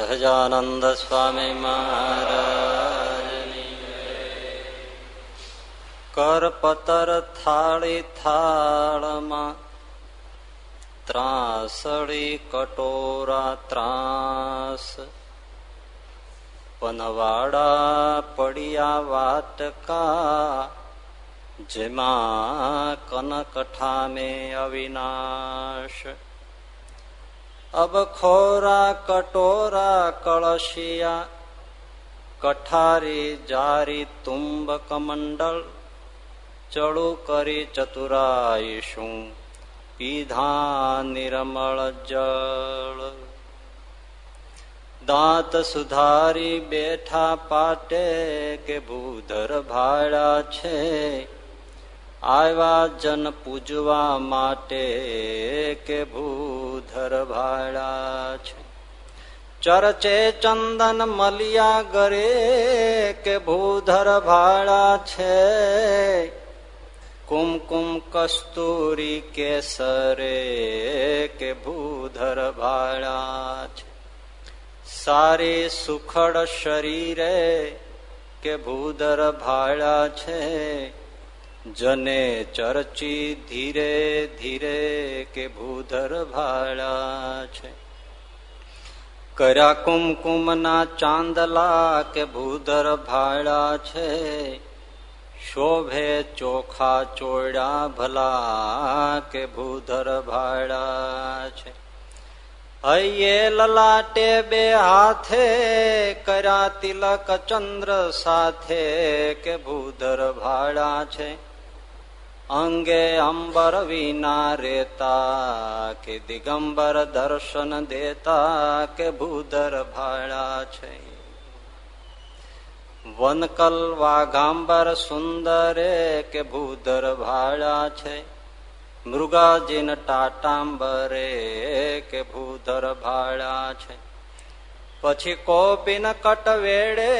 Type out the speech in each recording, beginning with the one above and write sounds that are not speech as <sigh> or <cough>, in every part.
સહજાનંદ સ્વામી મહારાજ કરપતર થાળી થાળમાં ત્રાસળી કટોરા ત્રાસ પનવાડા પડ્યા વાટકા જેમાં કનકઠામે અવિનાશ અબખોરા કટોરા કળશિયા, કઠારી જારી તુંબક મંડળ, ચડુ કરી ચતુરાઈશું, પીધા નિરમળ જળ. દાંત સુધારી બેઠા પાટે કે ભૂધર ભાડા છે આવ્યા જન પૂજવા માટે કે ભૂધર ભાડા છે. ચરચે ચંદન મલિયા ગરે કે ભૂધર ભાડા છે. કુમકુમ કસ્તુરી કેસરે કે ભૂધર ભાડા છે. સારી સુખડ શરીરે કે ભૂધર ભાડા છે. જને ચર્ચી ધીરે ધીરે કે ભૂધર ભાડા છે. કર્યા કુમકુમના ચાંદલા કે ભૂધર ભાડા છે. શોભે ચોખા ચોડા ભલા કે ભૂધર ભાડા છે. હૈયે લલાટે બે હાથે, કર્યા તિલક ચંદ્ર સાથે કે ભૂધર ભાડા છે. અંગે અંબર વિના રેતા કે દિગંબર દર્શન દેતા કે ભૂધર ભાડા છે વનકલ વાઘાંબર સુંદરે કે ભૂધર ભાડા છે મૃગાજીન ટાટાંબરે કે ભૂધર ભાડા છે પછી કોપીન કટવેડે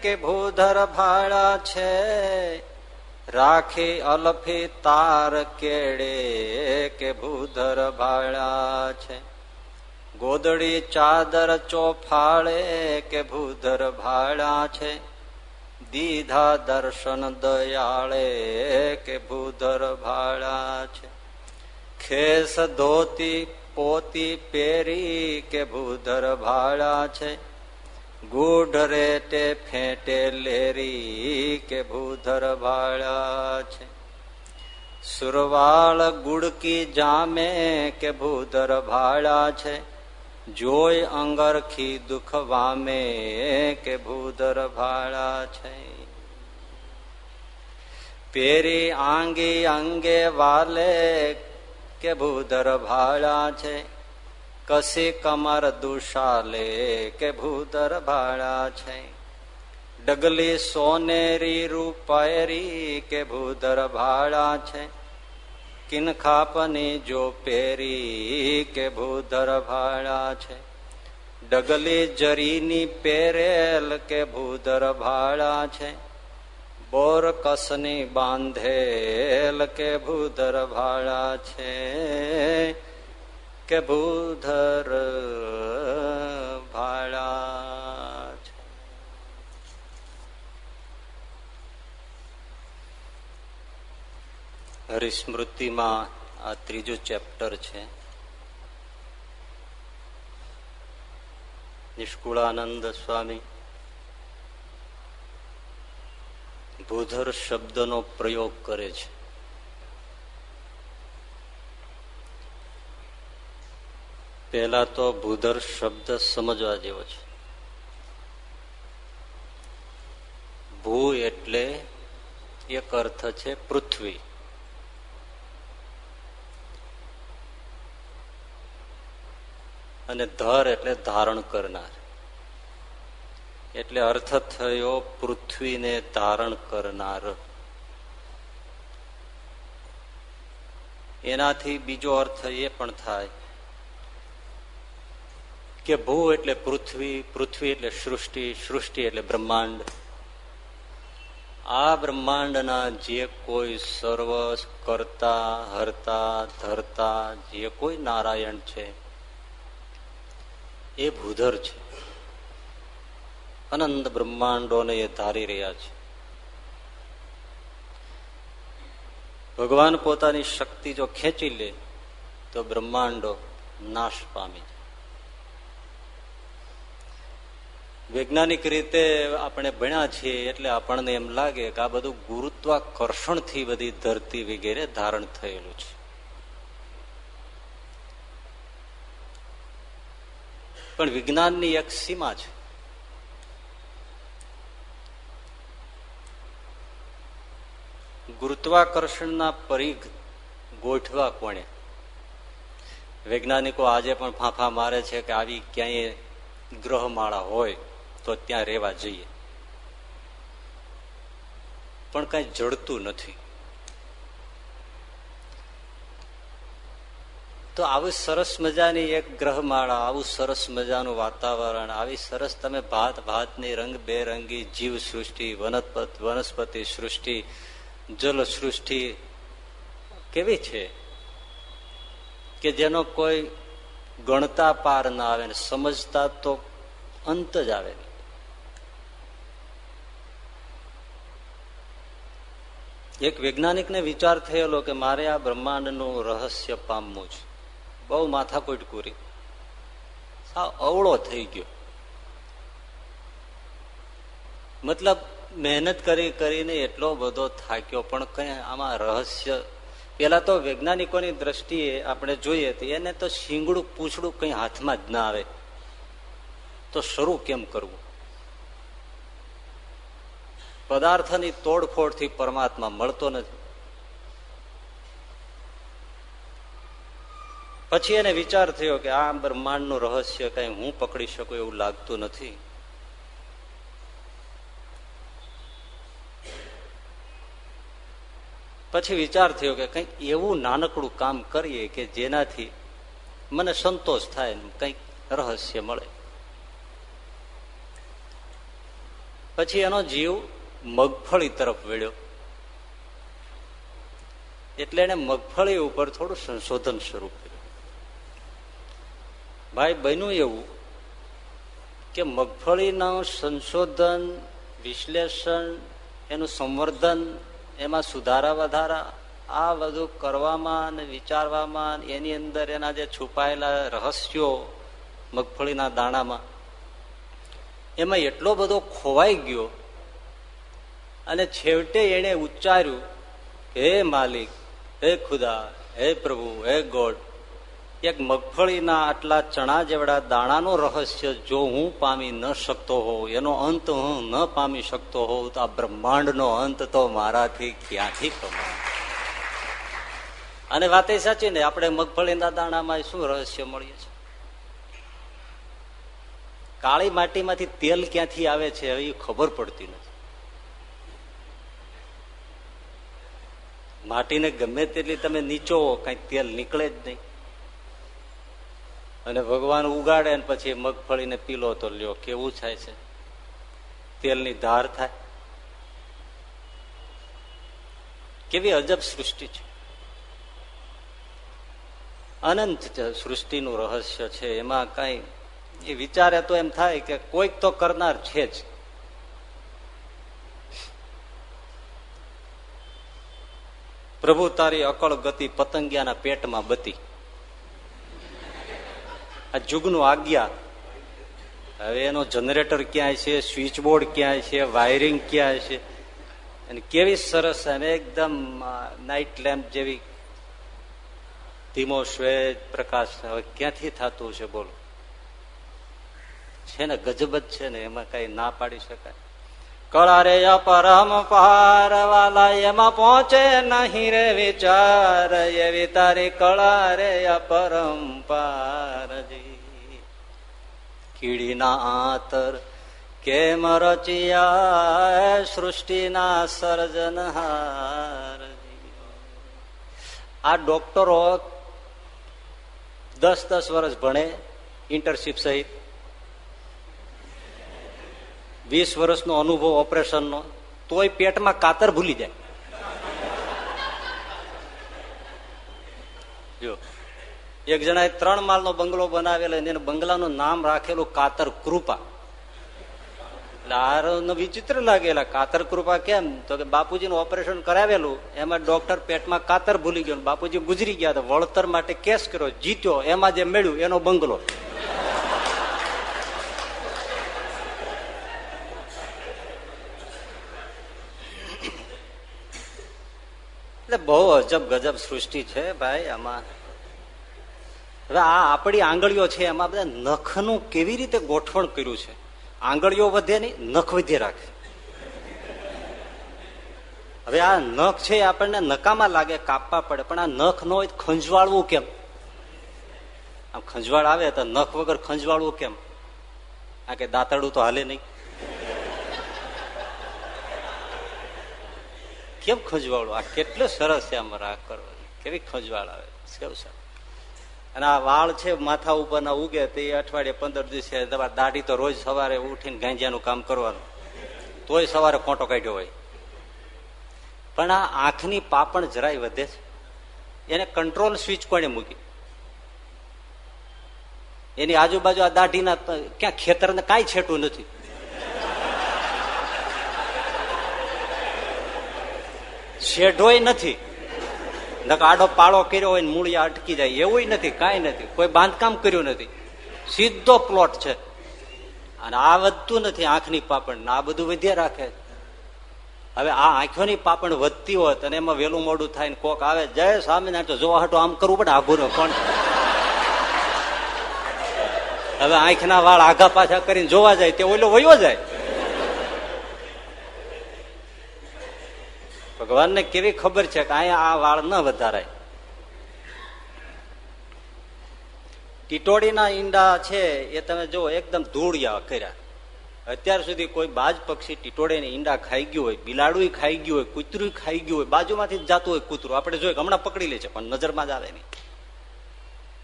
કે ભૂધર ભાડા છે રાખી અલફે તાર કેડે કે ભૂધર ભાળા છે. ગોદડી ચાદર ચોફાળે કે ભૂધર ભાળા છે. દીધા દર્શન દયાળે કે ભૂધર ભાળા છે. ખેસ ધોતી પોતી પેરી કે ભૂધર ભાળા છે. ગુઢ રેટે ફેટે લેરી કે ભૂધર ભાડા છે. સુરવાળ ગુડકી જામે કે ભૂધર ભાળા છે. જોય અંગરખી દુઃખ વામે કે ભૂધર ભાળા છે. પેરી આંગી અંગે વાલે કે ભૂધર ભાળા છે. કસી કમર દુશાલે કે ભૂધર ભાડા છે? ડગલી સોનેરી રૂપાયરી કે ભૂધર ભાડા છે? કિનખાપની જો પેરી કે ભૂધર ભાડા છે? ડગલી જરીની પેરેલ કે ભૂધર ભાડા છે? બોર કસની બાંધેલ કે ભૂધર ભાડા છે? કે ભૂધર ભાડા હરિસ્મૃતિમાં આ ત્રીજું ચેપ્ટર છે. નિષ્કુળાનંદ સ્વામી ભૂધર શબ્દનો પ્રયોગ કરે છે. પહેલા તો ભૂધર શબ્દ સમજવા જેવો છે. ભૂ એટલે એક અર્થ છે પૃથ્વી. અને ધર એટલે ધારણ કરનાર. એટલે અર્થ થયો પૃથ્વીને ધારણ કરનાર. એનાથી બીજો અર્થ એ પણ થાય કે ભૂ એટલે પૃથ્વી પૃથ્વી એટલે સૃષ્ટિ સૃષ્ટિ એટલે બ્રહ્માંડ. આ બ્રહ્માંડના જે કોઈ સર્વ કરતા, હરતા, ધરતા, જે કોઈ નારાયણ છે, એ ભૂધર છે. અનંત બ્રહ્માંડોને એ ધારી રહ્યા છે. ભગવાન પોતાની શક્તિ જો ખેંચી લે, તો બ્રહ્માંડો નાશ પામે વૈજ્ઞાનિક રીતે આપણે ભણ્યા છીએ એટલે આપણને એમ લાગે કે આ બધું ગુરુત્વાકર્ષણથી બધી ધરતી વગેરે ધારણ થયેલું છે. પણ વિજ્ઞાનની એક સીમા છે. ગુરુત્વાકર્ષણના પરિઘ ગોઠવા કોણે? વૈજ્ઞાનિકો આજે પણ ફાંફા મારે છે કે આવી ક્યાંય ગ્રહમાળા હોય. તો ત્યાં રહેવા જઈએ. પણ કઈ જડતું નથી. તો આવી સરસ મજાની એક ગ્રહમાળા, આવું સરસ મજાનું વાતાવરણ, આવી સરસ તમે ભાત, ભાતની રંગ બેરંગી જીવ સૃષ્ટિ વનસ્પતિ વનસ્પતિ સૃષ્ટિ જલ સૃષ્ટિ કેવી છે? કે જેનો કોઈ ગણતા પાર ના આવે ને સમજતા તો અંત જ આવે. એક વૈજ્ઞાનિકને વિચાર થયેલો કે મારે આ બ્રહ્માંડનું રહસ્ય પામવું છે. બહુ માથાકૂટ પૂરી સાવ અવળો થઈ ગયો. મતલબ મહેનત કરી કરીને એટલો બધો થાક્યો, પણ કઈ આમાં રહસ્ય? પેલા તો વૈજ્ઞાનિકોની દ્રષ્ટિએ આપણે જોઈએ તો એને તો શીંગડું પૂછડું કઈ હાથમાં જ ના આવે. તો શરૂ કેમ કરવું? પદાર્થની તોડફોડથી પરમાત્મા મળતો નથી. પછી એને વિચાર થયો કે આ બ્રહ્માંડનું રહસ્ય કઈ હું પકડી શકું એવું લાગતું નથી. પછી વિચાર થયો કે કંઈક એવું નાનકડું કામ કરીએ કે જેનાથી મને સંતોષ થાય કંઈક રહસ્ય મળે. પછી એનો જીવ મગફળી તરફ વળ્યો એટલે એને મગફળી ઉપર થોડું સંશોધન શરૂ કર્યું. ભાઈ, બન્યું એવું કે મગફળીનું સંશોધન, વિશ્લેષણ, એનું સંવર્ધન, એમાં સુધારા વધારા, આ બધું કરવામાં અને વિચારવામાં એની અંદર એના જે છુપાયેલા રહસ્યો મગફળીના દાણામાં, એમાં એટલો બધો ખોવાઈ ગયો અને છેવટે એને ઉચ્ચાર્યું, હે માલિક, હે ખુદા, હે પ્રભુ, હે ગોડ. એક મગફળીના આટલા ચણા જેવડા દાણાનો રહસ્ય જો હું પામી ન શકતો હોઉં, એનો અંત હું ન પામી શકતો હોઉં, તો આ બ્રહ્માંડનો અંત તો મારાથી ક્યાંથી કમાય? અને વાત એ સાચી ને, આપણે મગફળીના દાણામાં શું રહસ્ય મળીએ છીએ? કાળી માટીમાંથી તેલ ક્યાંથી આવે છે, એ ખબર પડતી નથી. માટીને ગમે તેટલી તમે નીચો કઈ તેલ નીકળે જ નહીં. અને ભગવાન ઉગાડે પછી મગફળીને પીલો તો લ્યો, કેવું થાય છે? તેલની ધાર થાય. કેવી અજબ સૃષ્ટિ છે. અનંત સૃષ્ટિનું રહસ્ય છે. એમાં કઈ એ વિચારે તો એમ થાય કે કોઈક તો કરનાર છે જ. પ્રભુ, તારી અકળ ગતિ પતંગિયાના પેટમાં બતી. આ જુગનું આજ્ઞા. હવે એનો જનરેટર ક્યાંય છે સ્વિચ બોર્ડ ક્યાંય છે વાયરિંગ ક્યાંય છે? અને કેવી સરસ, અને એકદમ નાઇટ લેમ્પ જેવી ધીમો શ્વેત પ્રકાશ. હવે ક્યાંથી થતું છે બોલો? છે ને, ગજબ છે ને, એમાં કઈ ના પાડી શકાય. કળા રે પરમ પાર વાલા એમાં પહોંચે નહીં રે વિચાર, એવી તારી કળા રે પરમ પારજી. કીડીના આતર કેમ રચિયા, સૃષ્ટિના સર્જનહાર આ ડોક્ટરો દસ દસ વર્ષ ભણે ઇન્ટર્નશીપ સહિત વીસ વર્ષનો અનુભવ ઓપરેશનનો, તોય પેટમાં કાતર ભૂલી જાય. જો, એક જણાએ ત્રણ માલનો બંગલો બનાવેલો એને બંગલાનું નામ રાખેલું કાતર કૃપા. એટલે વિચિત્ર લાગેલા, કાતર કૃપા કેમ? તો કે બાપુજીનું ઓપરેશન કરાવેલું, એમાં ડોક્ટર પેટમાં કાતર ભૂલી ગયો બાપુજી ગુજરી ગયા તો વળતર માટે કેસ કર્યો, જીત્યો, એમાં જે મેળ્યું, એનો બંગલો. એટલે બહુ અજબ ગજબ સૃષ્ટિ છે ભાઈ આમાં. હવે આ આપણી આંગળીઓ છે, એમાં બધા નખનું કેવી રીતે ગોઠવણ કર્યું છે? આંગળીઓ વધે નહીં, નખ વધે રાખે. હવે આ નખ છે આપણને નકામાં લાગે, કાપવા પડે, પણ આ નખ ન હોય ખંજવાળવું કેમ? આમ ખંજવાળ આવે તો નખ વગર ખંજવાળવું કેમ? આ કે દાંતડું તો હાલે નહીં. કેમ ખંજવાળું? આ કેટલું સરસ છે આમ રાખ કરવાની. કેવી ખજવાળ આવે? કેવું સરસ અને આ વાળ છે માથા ઉપરના ઉગે તે અઠવાડિયે પંદર દિવસે તમારે દાઢી તો રોજ સવારે ઉઠીને ગાંજિયાનું કામ કરવાનું. તોય સવારે કોટો કાઢ્યો હોય. પણ આ આંખની પાપણ જરાય વધે છે. એને કંટ્રોલ સ્વિચ કોને મૂકી? એની આજુબાજુ આ દાઢીના ક્યાં ખેતરને કાંઈ છેટું નથી. શેઢોય નથી. આડો પાળો કર્યો હોય મૂળિયા અટકી જાય એવું નથી, કાંઈ નથી, કોઈ બાંધકામ કર્યું નથી. સીધો પ્લોટ છે. અને આ વધતું નથી આંખની પાપણ આ બધું વધ્યા રાખે હવે આ આંખોની પાપણ વધતી હોત અને એમાં વેલું મોડું થાય ને કોક આવે, જય સ્વામિનારાયણ જોવા હાટું આમ કરવું પડે આઘું કોણ? હવે આંખના વાળ આઘા પાછા કરીને જોવા જાય, તે ઓલો વયો જાય. ભગવાનને કેવી ખબર છે કે અહીંયા આ વાળ ન વધારાય? ટીટોડીના ઈંડા છે એ તમે જો એકદમ ધૂળિયા કર્યા. અત્યાર સુધી કોઈ બાજ પક્ષી ટીટોડીને ઈંડા ખાઈ ગયું હોય બિલાડું ખાઈ ગયું હોય, કૂતરું ખાઈ ગયું હોય, બાજુમાંથી જતું હોય કૂતરું. આપણે જોઈએ હમણાં પકડી લે છે, પણ નજરમાં જ આવે નહીં.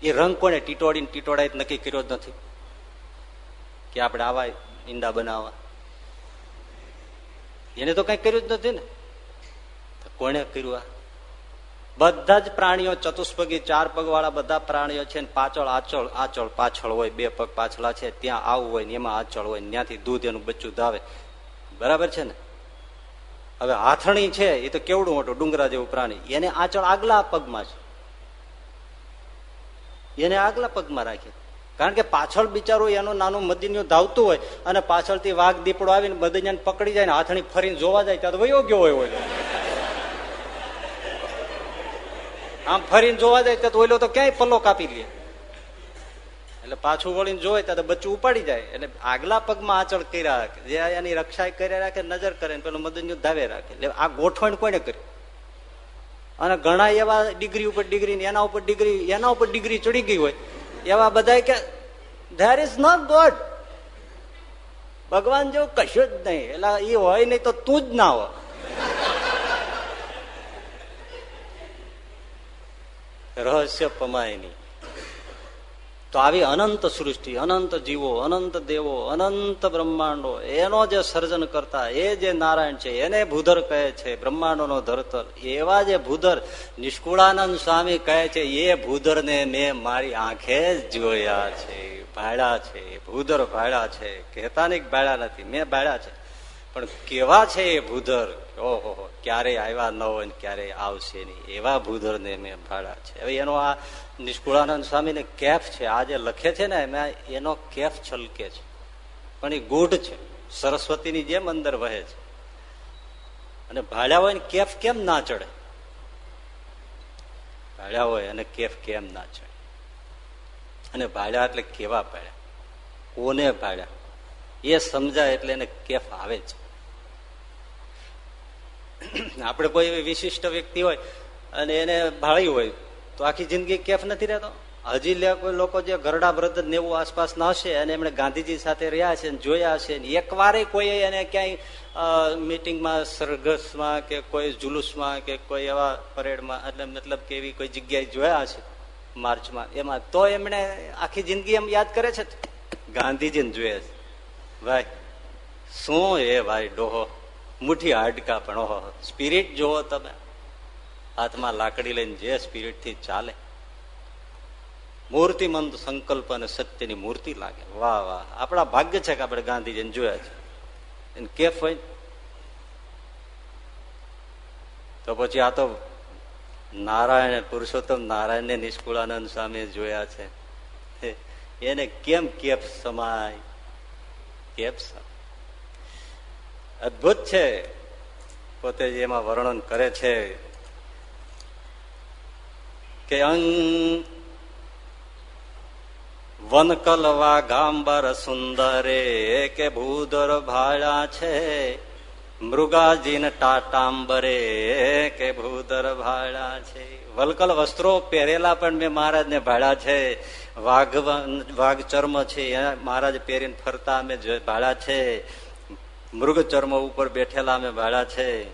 એ રંગ કોને ટીટોડીને ટીટોડાએ નક્કી કર્યો જ નથી કે આપણે આવા ઈંડા બનાવવા. એને તો કઈ કર્યું જ નથી ને. કોને કર્યું બધા જ પ્રાણીઓ ચતુષ્પગી ચાર પગ વાળા બધા પ્રાણીઓ છે પાછળ આચળ આચળ પાછળ હોય, બે પગ પાછળા છે, ત્યાં આવું હોય ને એમાં આચળ હોય ત્યાંથી દૂધ એનું બચ્ચું ધાવે બરાબર છે ને? હવે હાથણી છે, એ તો કેવડું મોટું ડુંગરા જેવું પ્રાણી. એને આચળ આગલા પગમાં છે. એને આગલા પગમાં રાખે. કારણ કે પાછળ બિચારું એનું નાનું મદીનું ધાવતું હોય અને પાછળથી વાઘ દીપડો આવીને બધી પકડી જાય ને હાથણી ફરીને જોવા જાય, ત્યાં તો વયો ગયો હોય હોય આમ ફરીને જોવા જાય તો ઓઈલો તો ક્યાંય પલ્લો કાપી લે. એટલે પાછું વળીને જોવે ત્યાં તો બચ્ચું ઉપાડી જાય. એટલે આગલા પગમાં આચળ કર્યા રાખે. જે એની રક્ષા કર્યા રાખે, નજર કરે પેલું મદન ધાવે રાખે. એટલે આ ગોઠવણ કોને કરી? અને ઘણા એવા ડિગ્રી ઉપર ડિગ્રી એના ઉપર ડિગ્રી, એના ઉપર ડિગ્રી ચડી ગઈ હોય. એવા બધા કે ધેર ઇઝ નોટ ગોડ ભગવાન જેવું કશું જ નહીં. એટલે એ હોય નહીં તો તું જ ના હોય. રહસ્ય પમાય નહીં તો આવી અનંત સૃષ્ટિ, અનંત જીવો, અનંત દેવો, અનંત બ્રહ્માંડો, એનો જે સર્જન કરતા, એ જે નારાયણ છે, એને ભૂધર કહે છે બ્રહ્માંડો નો ધરતર એવા જે ભૂધર નિષ્કુળાનંદ સ્વામી કહે છે, એ ભૂધર ને મેં મારી આંખે જ જોયા છે ભાડા છે. ભૂધર ભાડા છે. કહેતા નહીં ભાડા નથી, મેં ભાડા છે. પણ કેવા છે એ ભૂધર? ઓહો ક્યારેય આવ્યા ન હોય ક્યારેય આવશે નહીં. એવા ભૂધર ને મેં ભાડા છે. હવે એનો આ નિષ્કુળાનંદ સ્વામીને કેફ છે. આ જે લખે છે ને, એમાં એનો કેફ છલકે છે. પણ એ ગૂઢ છે. સરસ્વતીની જેમ અંદર વહે છે. અને ભાડ્યા હોય ને કેફ કેમ ના ચડે? ભાડ્યા હોય અને કેફ કેમ ના ચડે? અને ભાડ્યા એટલે કેવા ભાડ્યા કોને ભાડ્યા એ સમજાય એટલે એને કેફ આવે છે આપણે કોઈ એવી વિશિષ્ટ વ્યક્તિ હોય અને એને ભાળી હોય, તો આખી જિંદગી કેફ નથી રહેતો? હજી કોઈ લોકો જે ગરડા વ્રત નેવું આસપાસ ના હશે, અને એમણે ગાંધીજી સાથે રહ્યા છે જોયા છે એક વારે કોઈ એને ક્યાંય મિટિંગમાં સરઘસમાં કે કોઈ જુલુસમાં કે કોઈ એવા પરેડમાં, એટલે મતલબ કે એવી કોઈ જગ્યાએ જોયા છે માર્ચમાં? એમાં તો એમણે આખી જિંદગી એમ યાદ કરે છે ગાંધીજીને જોયા છે. ભાઈ, શું એ ભાઈ ડોહો? મુઠ્ઠી હાડકા પણ, ઓહો સ્પિરિટ જોવો તમે. હાથમાં લાકડી લઈને જે સ્પિરિટથી ચાલે. મૂર્તિમંત સંકલ્પ અને સત્યની મૂર્તિ લાગે. વાહ વાહ. આપણા ભાગ્ય છે કે આપણે ગાંધીજીને જોયા છે. એને કેફ હોય તો પછી આ તો નારાયણ, પુરુષોત્તમ નારાયણ ને નિષ્કુળાનંદ સ્વામી જોયા છે. એને કેમ કેફ સમાય? કેપ અદભુત છે. પોતે એમાં વર્ણન કરે છે કે અંગ વનકલવા ગાંબર સુંદરે કે ભૂદર ભાળા છે. મૃગાજીન ટાટાંબરે કે ભૂદર ભાળા છે. વલકલ વસ્ત્રો પહેરેલા પણ મેં મહારાજને ભાડા છે. વાઘ વાઘ ચર્મ છે મહારાજ પહેરીને ફરતા મેં ભાળા છે. મૃગ ચર્મ ઉપર બેઠેલા અમે ભાડા છે.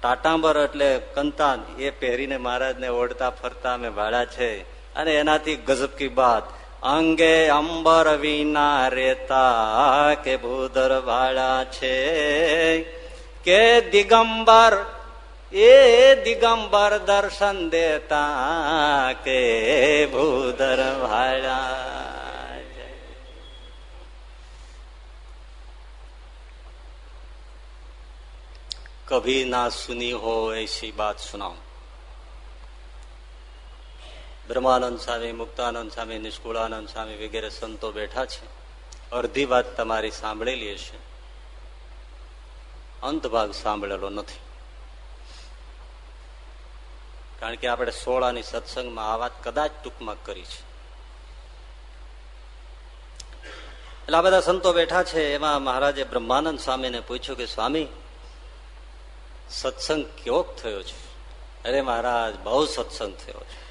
ટાટાંબર એટલે કંતાન, એ પહેરીને મહારાજને ઓઢતા ફરતા અમે ભાડા છે. અને એનાથી ગજબ કી બાત, અંગે અંબર વિના રેતા કે ભૂદર ભાડા છે. કે દિગંબર, એ દિગંબર દર્શન દેતા કે ભૂદર ભાડા કભી ના સુની હો એસી બાત સુનાઉ બ્રહ્માનંદ સ્વામી મુક્તાનંદ સ્વામી નિષ્કુળાનંદ સ્વામી વગેરે સંતો બેઠા છે અડધી વાત તમારી સાંભળેલી હશે અંત ભાગ સાંભળેલો નથી કારણ કે આપણે સોળાની સત્સંગમાં આ વાત કદાચ ટૂંકમાં કરી છે એટલે આ બધા સંતો બેઠા છે, એમાં મહારાજે બ્રહ્માનંદ સ્વામીને પૂછ્યું કે, સ્વામી સત્સંગ કેવો થયો છે? અરે મહારાજ, બહુ સત્સંગ થયો છે.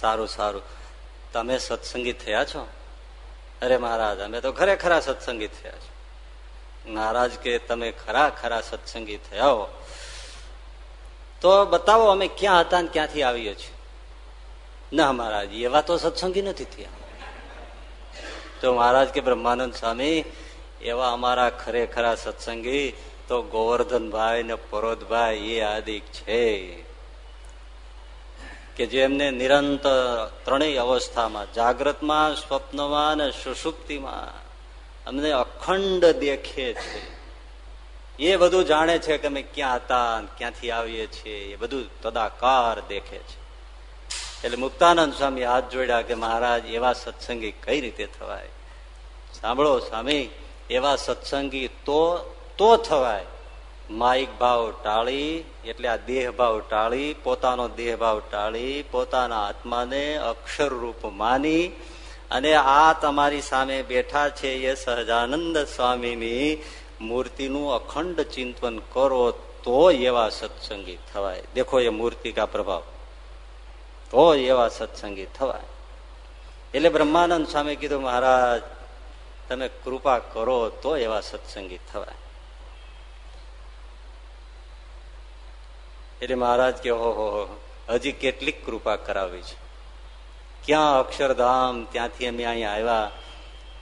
સારું સારું. તમે સત્સંગી થયા છો? અરે મહારાજ, અમે તો ખરેખરા સત્સંગી થયા છો. મહારાજ કે તમે ખરા ખરા સત્સંગી થયા હો. તો બતાવો, અમે ક્યાં હતા ને ક્યાંથી આવીએ છીએ? ના મહારાજ, એવા તો સત્સંગી નથી થયા. તો મહારાજ કે બ્રહ્માનંદ સ્વામી, એવા અમારા ખરેખરા સત્સંગી તો ગોવર્ધનભાઈ ને પરોતભાઈ એ આદિક છે. કે જેમને નિરંતર ત્રણેય અવસ્થામાં, જાગ્રતમાં, સ્વપ્નમાં અને સુષુપ્તિમાં અમને અખંડ દેખે છે. એ બધું જાણે છે કે અમે ક્યાં હતા ક્યાંથી આવીએ છીએ, એ બધું તદાકાર દેખે છે. એટલે મુક્તાનંદ સ્વામી હાથ જોડ્યા કે મહારાજ, એવા સત્સંગી કઈ રીતે થવાય? સાંભળો સ્વામી, એવા સત્સંગી તો તો થવાય. માઇક ભાવ ટાળી, એટલે આ દેહ ભાવ ટાળી, પોતાનો દેહ ભાવ ટાળી, પોતાના આત્માને અક્ષર રૂપ માની, અને આ તમારી સામે બેઠા છે એ સહજાનંદ સ્વામીની મૂર્તિનું અખંડ ચિંતન કરો તો એવા સત્સંગી થવાય. દેખો એ મૂર્તિ કા પ્રભાવ. તો એવા સત્સંગી થવાય. એટલે બ્રહ્માનંદ સ્વામી કીધું, મહારાજ, તમે કૃપા કરો તો એવા સત્સંગી થવાય. એટલે મહારાજ કે હો હજી કેટલીક કૃપા કરાવી છે. ક્યાં અક્ષરધામ, ત્યાંથી અમે અહીંયા આવ્યા.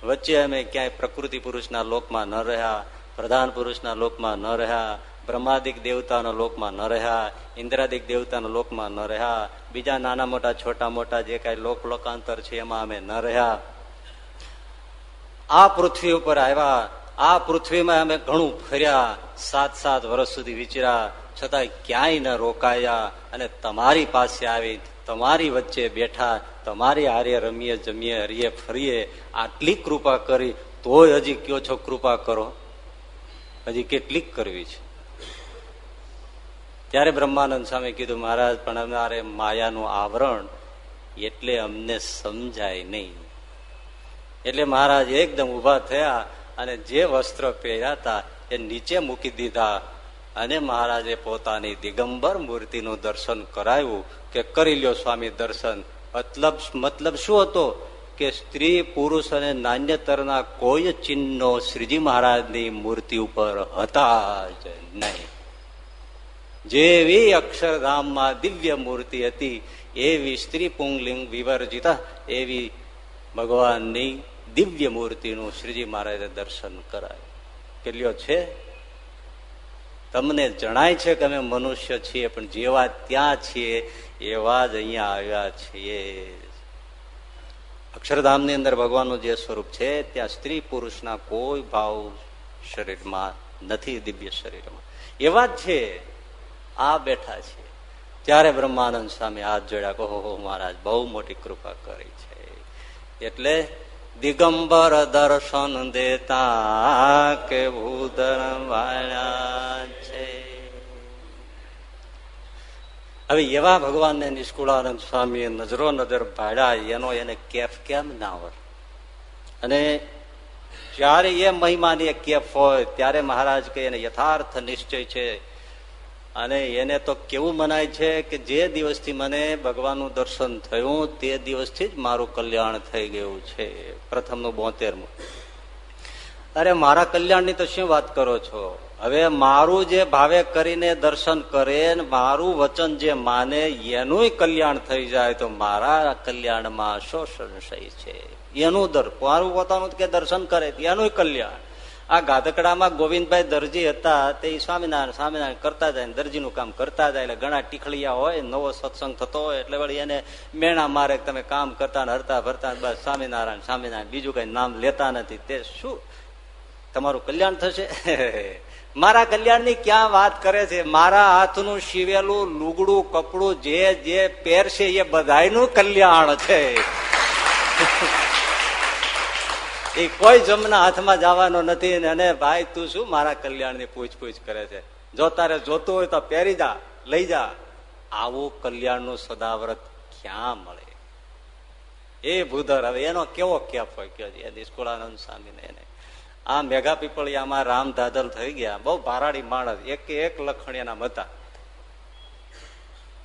વચ્ચે અમે ક્યાંય પ્રકૃતિ પુરુષના લોકમાં ન રહ્યા, પ્રધાન પુરુષના લોકમાં ન રહ્યા, બ્રહ્માદિક દેવતાના લોકમાં ન રહ્યા, ઇન્દ્રાદિક દેવતાના લોકમાં ન રહ્યા, બીજા નાના મોટા, છોટા મોટા જે કઈ લોક લોકાંતર છે એમાં અમે ન રહ્યા. આ પૃથ્વી ઉપર આવ્યા. આ પૃથ્વીમાં અમે ઘણું ફર્યા સાત સાત વર્ષ સુધી વિચર્યા. છતાં ક્યાંય ન રોકાયા અને તમારી પાસે આવી, તમારી વચ્ચે બેઠા, તમારી હારે રમીએ, જમીએ, હરીએ, ફરીએ, આટલી કૃપા કરી, તોય હજી કયો છો કૃપા કરો? હજી કેટલીક કરવી છે. ત્યારે બ્રહ્માનંદ સ્વામી કીધું, મહારાજ, પણ અમારે માયાનું આવરણ એટલે અમને સમજાય નહીં. એટલે મહારાજ એકદમ ઊભા થયા અને જે વસ્ત્ર પહેર્યા હતા એ નીચે મૂકી દીધા અને મહારાજે પોતાની દિગંબર મૂર્તિનું દર્શન કરાયું કે કરી લ્યો સ્વામી દર્શન. મતલબ મતલબ શું હતો? કે સ્ત્રી, પુરુષ અને નાન્યતરના કોઈ ચિહ્નો શ્રીજી મહારાજની મૂર્તિ ઉપર હતા જ નહીં. જેવી અક્ષરધામમાં દિવ્ય મૂર્તિ હતી, એવી સ્ત્રી પુંગલિંગ વિવર્જિત, એવી ભગવાનની દિવ્ય મૂર્તિનું શ્રીજી મહારાજે દર્શન કરાય કેટલો છે? તમને જણાય છે કે અમે મનુષ્ય છીએ, પણ જેવા ત્યાં છીએ, એવા જ અહીંયા આવ્યા છીએ. અક્ષરધામની અંદર ભગવાનનું જે સ્વરૂપ છે, ત્યાં સ્ત્રી પુરુષના કોઈ ભાવ શરીરમાં નથી, દિવ્ય શરીરમાં. એવા જ છે. આ બેઠા છે. ત્યારે બ્રહ્માનંદ સ્વામી હાથ જોડ્યા કહો મહારાજ, બહુ મોટી કૃપા કરી છે. એટલે દિગંબર દર્શન દેતા કે ભૂધર છે. હવે એવા ભગવાનને નિષ્કુળાનંદ સ્વામી નજરો નજર ભાડ્યા એનો એને કેફ કેમ ના હોય? અને જ્યારે એ મહિમાની કેફ હોય, ત્યારે મહારાજ કે એને યથાર્થ નિશ્ચય છે અને એને તો કેવું મનાય છે કે જે દિવસથી મને ભગવાનનું દર્શન થયું, તે દિવસથી જ મારું કલ્યાણ થઈ ગયું છે, પ્રથમનું બોતેરમું. અરે, મારા કલ્યાણની તો શું વાત કરો છો? હવે મારું જે ભાવે કરીને દર્શન કરે મારું વચન જે માને, એનું કલ્યાણ થઈ જાય તો મારા કલ્યાણમાં શો છે. એનું દર, મારું પોતાનું કે દર્શન કરે, એનું કલ્યાણ. આ ગાધકડામાં ગોવિંદભાઈ દરજી હતા, તે સ્વામિનારાયણ સ્વામિનારાયણ કરતા જાય દરજીનું કામ કરતા જાય એટલે ઘણા ટીખળિયા હોય, નવો સત્સંગ થતો હોય એટલે વળી એને મેણા મારે તમે કામ કરતા હરતા ભરતા બસ સ્વામિનારાયણ સ્વામિનારાયણ બીજું કઈ નામ લેતા નથી. તે શું? તમારું કલ્યાણ થશે? <laughs> મારા કલ્યાણની ક્યાં વાત કરે છે? મારા હાથનું શિવેલું લુગડું, કપડું જે જે પહેરશે એ બધાનું કલ્યાણ છે. એ કોઈ જમના હાથમાં જવાનો નથી અને ભાઈ, તું શું મારા કલ્યાણની પૂછપૂછ કરે છે? જો તારે જોતું હોય તો પહેરી જા, લઈ જા. આવું કલ્યાણનું સદાવ્રત ક્યાં મળે? એ ભૂધર, હવે એનો કેવો કેપ હોય કયો એ નિષ્કુળાનંદ સ્વામી એને. આ મેઘા પીપળિયામાં રામ દાદલ થઈ ગયા. બહુ ભારાડી માણસ, એક એક લખણ એના હતા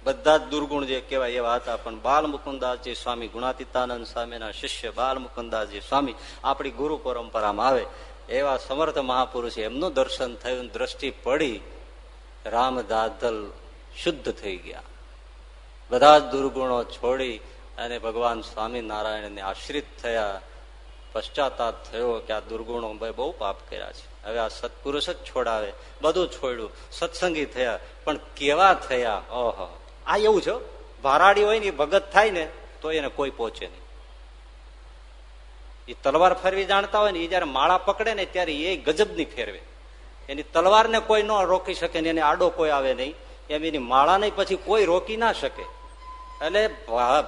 બધા જ દુર્ગુણ જે કહેવાય એવા હતા પણ બાલ મુકુદાસજી સ્વામી, ગુણાતીતાનંદ સ્વામીના શિષ્ય બાલ મુકુદાસજી સ્વામી આપણી ગુરુ પરંપરામાં આવે. એવા સમર્થ મહાપુરુષ એમનું દર્શન થયું, દ્રષ્ટિ પડી રામ દાદલ શુદ્ધ થઈ ગયા. બધા જ દુર્ગુણો છોડી અને ભગવાન સ્વામિનારાયણને આશ્રિત થયા. પશ્ચાતાપ થયો કે આ દુર્ગુણો બહુ પાપ કર્યા છે. હવે આ સત્પુરુષ જ છોડાવે. બધું છોડ્યું. સત્સંગી થયા. પણ કેવા થયા? ઓહો. આ એવું છે? ભારાડી હોય ને ભગત થાય ને, તો એને કોઈ પહોંચે નહીં. એ તલવાર ફેરવી જાણતા હોય ને, એ જયારે માળા પકડે ને, ત્યારે એ ગજબની ફેરવે. એની તલવારને કોઈ ન રોકી શકે ને, એને આડો કોઈ આવે નહીં. એમ એની માળા નહીં પછી કોઈ રોકી ના શકે. એટલે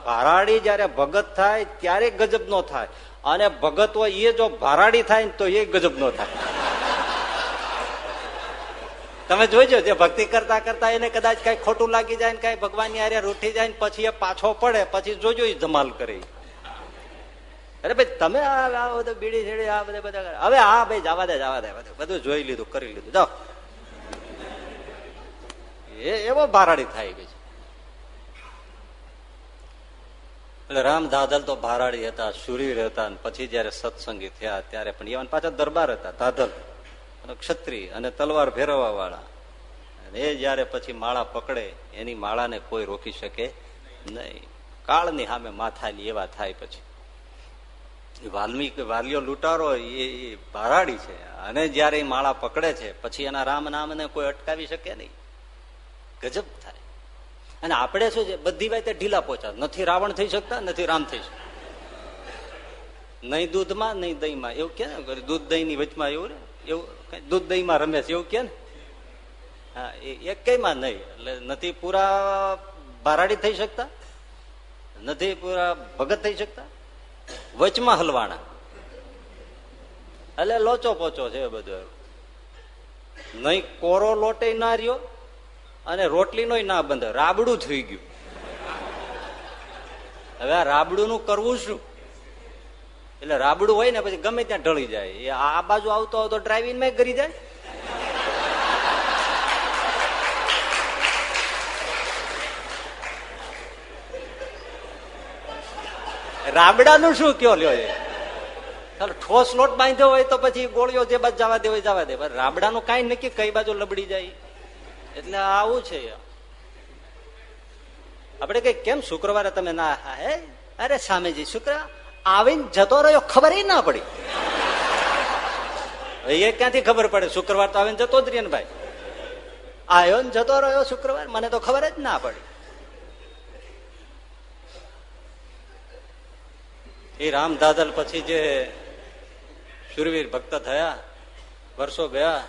ભારાડી જયારે ભગત થાય, ત્યારે ગજબ નો થાય. અને ભગત હોય એ જો ભારાડી થાય ને, તો એ ગજબ નો થાય. તમે જોઈજો, જે ભક્તિ કરતા કરતા એને કદાચ કઈ ખોટું લાગી જાય ને કઈ ભગવાનની આરે રૂઠી જાય ને પછી એ પાછો પડે, પછી જોજો એ ધમાલ કરી અરે ભાઈ, તમે આ બધું બીડી છેડી આ બધા બધા હવે હા ભાઈ, જવા દે જવા દે, બધું જોઈ લીધું, કરી લીધું. જાઓ. એ એવો ભારાડી થાય ગઈ એટલે રામ દાદલ તો ભારાડી હતા, સુરીર હતા પછી જયારે સત્સંગી થયા, ત્યારે પણ એવા પાછા દરબાર હતા અને ક્ષત્રિય અને તલવાર ફેરવવા વાળા એ જયારે પછી માળા પકડે, એની માળાને કોઈ રોકી શકે નહીં. કાળની સામે માથાની એવા થાય પછી. વાલ્મીક, વાલીઓ લૂંટારો, એ ભારાડી છે. અને જયારે માળા પકડે છે, પછી એના રામ નામને કોઈ અટકાવી શકે નહીં. ગજબ થાય. અને આપણે શું છે, બધી વાત ઢીલા પહોંચા નથી રાવણ થઈ શકતા, નથી રામ થઈ શકતા. નહીં દૂધમાં, નહીં દહીંમાં. એવું કે દૂધ દહીં ની વચમાં એવું ને એવું દૂધ દહીં માં રમે છે, એવું કે ને? હા, એ કઈમાં નહીં, એટલે નથી પૂરા બારાડી થઈ શકતા? નથી પૂરા ભગત થઈ શકતા? વચમાં હલવાણા. એટલે લોચો પોચો છે બધો. નહીં કોરો લોટે ના રહ્યો અને રોટલી નો ના બંધ, રાબડું થઈ ગયું. હવે આ રાબડું નું કરવું શું? એટલે રાબડું હોય ને પછી ગમે ત્યાં ઢળી જાય. એ આ બાજુ આવતો હોય તો ડ્રાઇવિંગમાં કરી જાય. રાબડાનું શું કયો લ્યો ચાલો, ઠોસ લોટ બાંધ્યો હોય તો પછી ગોળીઓ જે બાજુ જવા દે હોય જવા દે. રાબડાનું કઈ નક્કી કઈ બાજુ લબડી જાય? એટલે આવું છે. આપણે કઈ કેમ શુક્રવારે તમે ના હે? અરે, સામેજી, શુક્ર આવીને જતો રહ્યો, ખબર ના પડી. એ ક્યાંથી ખબર પડે? શુક્રવાર તો આવીને જતો જ રહીએ ને ભાઈ. આવ્યો ને જતો રહ્યો શુક્રવાર, મને તો ખબર જ ના પડી. એ રામ દાદલ પછી જે શુરવીર ભક્ત થયા, વર્ષો ગયા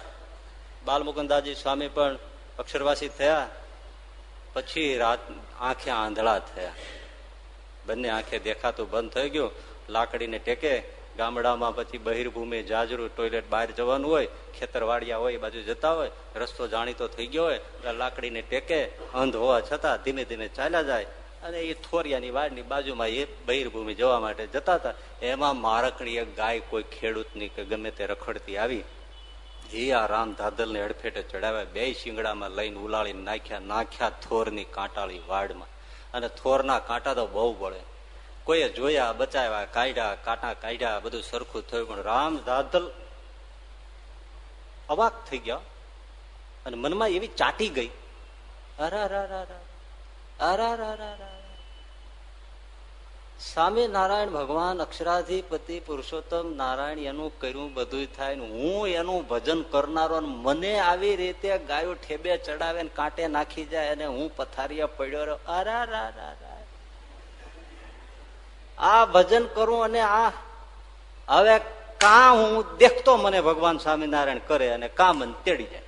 બાલમુકુદાજી સ્વામી પણ અક્ષરવાસી થયા, પછી રાત આંખે આંધળા થયા. બંને આંખે દેખાતું બંધ થઈ ગયું. લાકડીને ટેકે, ગામડામાં પછી બહિર્ભૂમિ જાજરું ટોયલેટ બહાર જવાનું હોય ખેતર વાડિયા હોય, એ બાજુ જતા હોય, રસ્તો જાણીતો થઈ ગયો હોય લાકડીને ટેકે, અંધ હોવા છતાં ધીમે ધીમે ચાલ્યા જાય. અને એ થોરિયાની વાડની બાજુમાં એ બહિર્ભૂમિ જવા માટે જતા હતા. એમાં મારકણી એક ગાય કોઈ ખેડૂતની કે ગમે તે રખડતી આવી. એ આ રામ ધાદલ ને અડફેટે ચડાવ્યા, બે શિંગડામાં લઈને ઉલાળીને નાખ્યા નાખ્યા થોરની કાંટાળી વાડમાં. અને થોરના કાંટા તો બહુ પડે કોઈએ જોયા, બચાવ્યા, કાઢ્યા, કાંટા કાઢ્યા, બધું સરખું થયું, પણ રામ દાદલ અવાક થઈ ગયા અને મનમાં એવી ચાટી ગઈ. સામે નારાયણ ભગવાન અક્ષરાધિપતિ પુરુષોત્તમ નારાયણ એનું કર્યું બધું થાય હું એનું ભજન કરનારો મને આવી રીતે ગાયો ઠેબે ચડાવે ને કાંટે નાખી જાય અને હું પથારીયા પડ્યો અરા આ ભજન કરું અને આ હવે કા હું દેખતો મને ભગવાન સ્વામિનારાયણ કરે અને કા મને તેડી જાય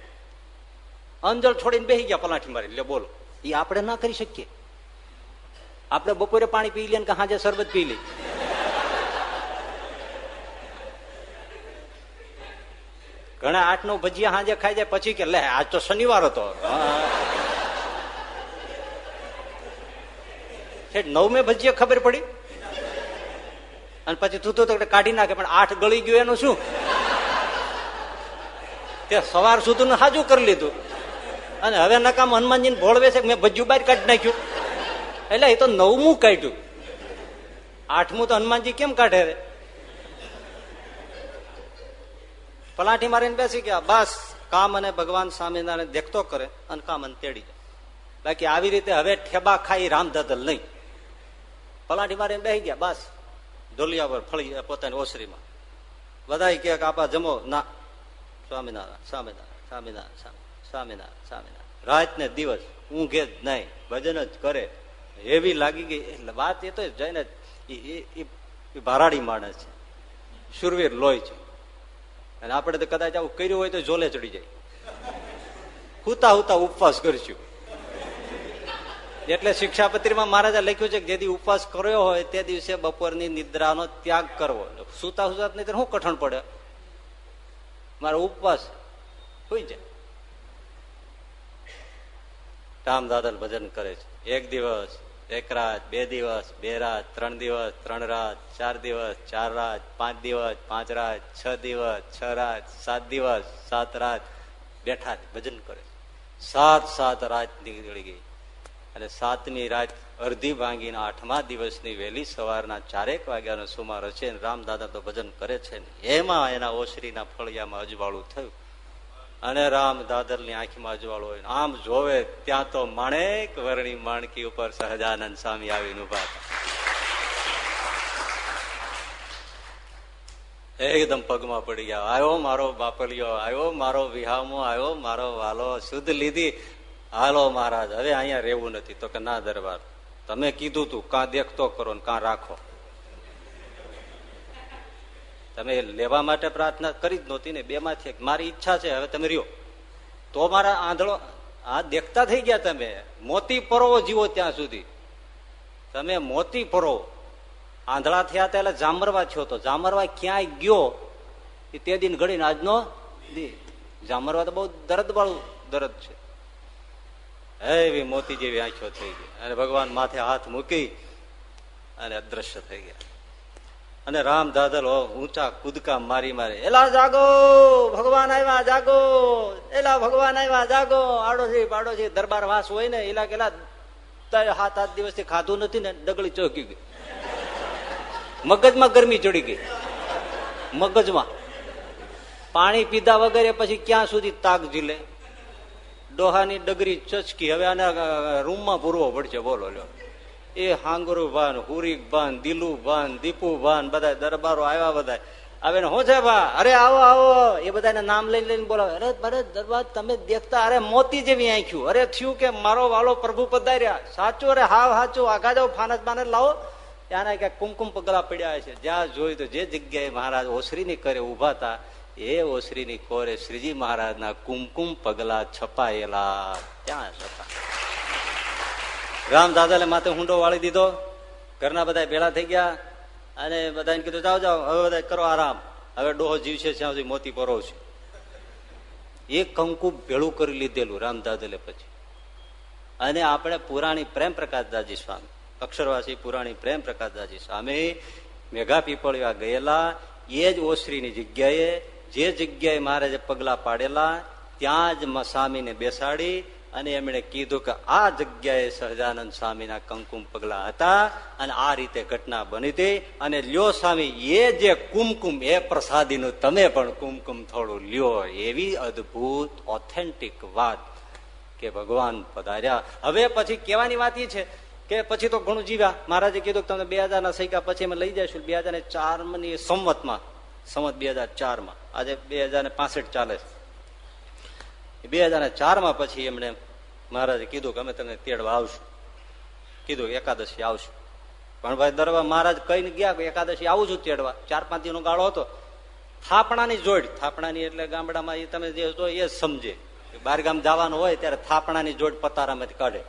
અંજળ છોડીને બેસી ગયા પલાઠી મારી લે બોલો. એ આપણે ના કરી શકીએ. આપણે બપોરે પાણી પી લઈએ કે હાજે શરબત પી લઈએ. ઘણા આઠ નો ભજીયા હાજે ખાઈ જાય, પછી કે લે, આજ તો શનિવાર હતો. નવમે ભજીયા ખબર પડી? અને પછી થૂતું તો કાઢી નાખે, પણ આઠ ગળી ગયું એનું શું? તે સવાર સુધી સાજું કરી લીધું. અને હવે નકામ હનુમાનજી ભોળવે છે મેં ભજ્યું બહાર કાઢી નાખ્યું. એટલે એ તો નવમું કાઢ્યું. આઠમું તો હનુમાનજી કેમ કાઢે રે? પલાઠી મારીને બેસી ગયા. બસ, કામ અને ભગવાન સ્વામિનારાયણ દેખતો કરે અને કામ અને તેડી જાય. બાકી આવી રીતે હવે ઠેબા ખાઈ રામધદલ નહીં. પલાઠી મારીને બેસી ગયા. બસ. ઢોલિયા પર ફળી પોતાની ઓસરીમાં. બધા કે આપા જમો ના. સ્વામિનારાયણ સ્વામિનારાયણ સ્વામિનારાયણ સ્વામિનારાયણ સ્વામિનારાયણ રાત ને દિવસ ઊંઘે જ નહીં, ભજન જ કરે. એવી લાગી ગઈ, એટલે વાત એ તો જઈને ભારાડી માણસ છે. શુરવીર લોહી છે. અને આપણે તો કદાચ આવું કર્યું હોય તો જોલે ચડી જાય. હુતા હુતા ઉપવાસ કરશું. એટલે શિક્ષાપત્રીમાં મહારાજે લખ્યું છે કે જેથી ઉપવાસ કર્યો હોય તે દિવસે બપોરની નિદ્રાનો ત્યાગ કરવો. સુતા સુતા નહીં શું કઠણ પડે? મારો ઉપવાસ હોય જાય. રામ દાદલ ભજન કરે છે. એક દિવસ, એક રાત, બે દિવસ, બે રાત, ત્રણ દિવસ, ત્રણ રાત, ચાર દિવસ, ચાર રાત, પાંચ દિવસ, પાંચ રાત, છ દિવસ, છ રાત, સાત દિવસ, સાત રાત. બેઠા ભજન કરે સાત સાત રાત નીકળી ગઈ. અને સાતમી રાત અડધી ભાંગીને આઠમા દિવસની વહેલી સવારના ચારેક વાગ્યાનો સુમાર હશે રામદાદા તો ભજન કરે છે એમાં એના ઓસરીના ફળિયામાં અજવાળું થયું. અને રામ દાદરની આંખમાં અજવાળો હોય આમ જોવે ત્યાં તો માણેક વર્ણી માણકી ઉપર સહજાનંદ સ્વામી આવીને ઊભા એકદમ પગમાં પડી ગયા. આવ્યો મારો બાપલિયો આવ્યો મારો વિહામો આવ્યો મારો વાલો, શુદ્ધ લીધી. હાલો મહારાજ, હવે અહીંયા રહેવું નથી તો કે ના દરબાર. તમે કીધું તું, કાં દેખતો કરો ને કાં રાખો. તમે લેવા માટે પ્રાર્થના કરી જ નહોતી ને બે માંથી મારી ઈચ્છા છે, હવે તમે રહ્યો. તો મારા આંધળો, આ દેખતા થઈ ગયા તમે. મોતી પરોવો જીવો ત્યાં સુધી. તમે મોતી પરો આંધળા થયા હતા એટલે જામરવા થયો તો. જામરવા ક્યાંય ગયો, એ તે દિન ઘડીને આજનો દી. જામરવા તો બહુ દર્દ વાળું દર્દ છે. એવી મોતી જેવી આંખો થઈ ગઈ. અને ભગવાન માથે હાથ મૂકી અને અદ્રશ્ય થઈ ગયા. અને રામ દાદલ ઊંચા કૂદકા મારી મારે. એલા જાગો, ભગવાન આવ્યા જાગો. એલા ભગવાન આવ્યા જાગો. આડોશી પાડોશી દરબાર વાસ હોય ને, એલા કેલા સાત આઠ દિવસથી ખાધું નથી ને ડગલી ચોકી ગઈ. મગજમાં ગરમી ચડી ગઈ. મગજમાં. પાણી પીધા વગર પછી ક્યાં સુધી તાક ઝીલે? ડોહાની ડગરી ચચકી. હવે આને રૂમમાં પૂરવો પડશે, બોલો લ્યો. એ હાંગરુ ભાન, હુરીક ભાન, દિલુ ભાન, દીપુ ભાન બધા દરબારો આવ્યા બધા આવે ને શું છે, ભા? અરે આવો આવો. એ બધાને નામ લઈ લઈને બોલાવે. અરે અરે દરબાર તમે દેખતા, અરે મોતી જેવી આંખ્યું. અરે થયું કે મારો વાલો પ્રભુ પધાર્યા. સાચું, અરે હાવ સાચું આગા જાઓ ફાનસ બાને લાવો. ત્યાંના ક્યાંક કુમકુમ પગલા પડ્યા છે. જ્યાં જોયું તો જે જગ્યાએ મહારાજ ઓસરી ની કરે ઊભા હતા એ ઓસરીની કોરે શ્રીજી મહારાજના કુમકુમ પગલા છપાયેલા. ત્યાં છપા રામ દાદાને માથે હુંડો વાળી દીધો. ઘરના બધા ભેળા થઈ ગયા અને બધાને કીધું, જાઓ જાઓ, હવે બધા કરો આરામ. હવે ડોહો જીવશે ત્યાં સુધી મોતી પરો છે. એક કંકુ ભેળું કરી લીધેલું રામ દાદલે પછી. અને આપણે પુરાણી પ્રેમ પ્રકાશદાસજી સ્વામી, અક્ષરવાસી પુરાણી પ્રેમ પ્રકાશદાસજી સ્વામી મેઘા પીપળિયા ગયેલા, એ જ ઓસરીની જગ્યાએ જે જગ્યાએ મહારાજે પગલા પાડેલા, ત્યાં જ સ્વામીને બેસાડી અને એમણે કીધું કે આ જગ્યાએ સહજાનંદ સ્વામીના કંકુમ પગલા હતા અને આ રીતે ઘટના બની હતી અને લ્યો સ્વામી, એ જે કુમકુમ, એ પ્રસાદીનું તમે પણ કુમકુમ થોડું લ્યો. એવી અદભુત, ઓથેન્ટિક વાત કે ભગવાન પધાર્યા. હવે પછી કહેવાની વાત એ છે કે પછી તો ઘણું જીવ્યા. મહારાજે કીધું કે તમને બે હજારના સૈકા પછી અમે લઈ જઈશું. બે હજાર ચારની સંવતમાં સંવત બે હજાર ચારમાં આજે બે હજાર પાસઠ ચાલે બે હજાર ચારમાં પછી એમણે મહારાજે કીધું કે અમે તમને તેડવા આવશું. કીધું એકાદશી આવશું. પણ ભાઈ દરવા મહારાજ કઈ ગયા એકાદશી આવું છું તેડવા. ચાર પાંચ નો ગાળો હતો. થાપણાની જોડ. થાપણાની એટલે ગામડામાં એ તમે જે એ સમજે. સમજે બારગામ જવાનું હોય ત્યારે થાપણાની જોડ પતારામાંથી કાઢે.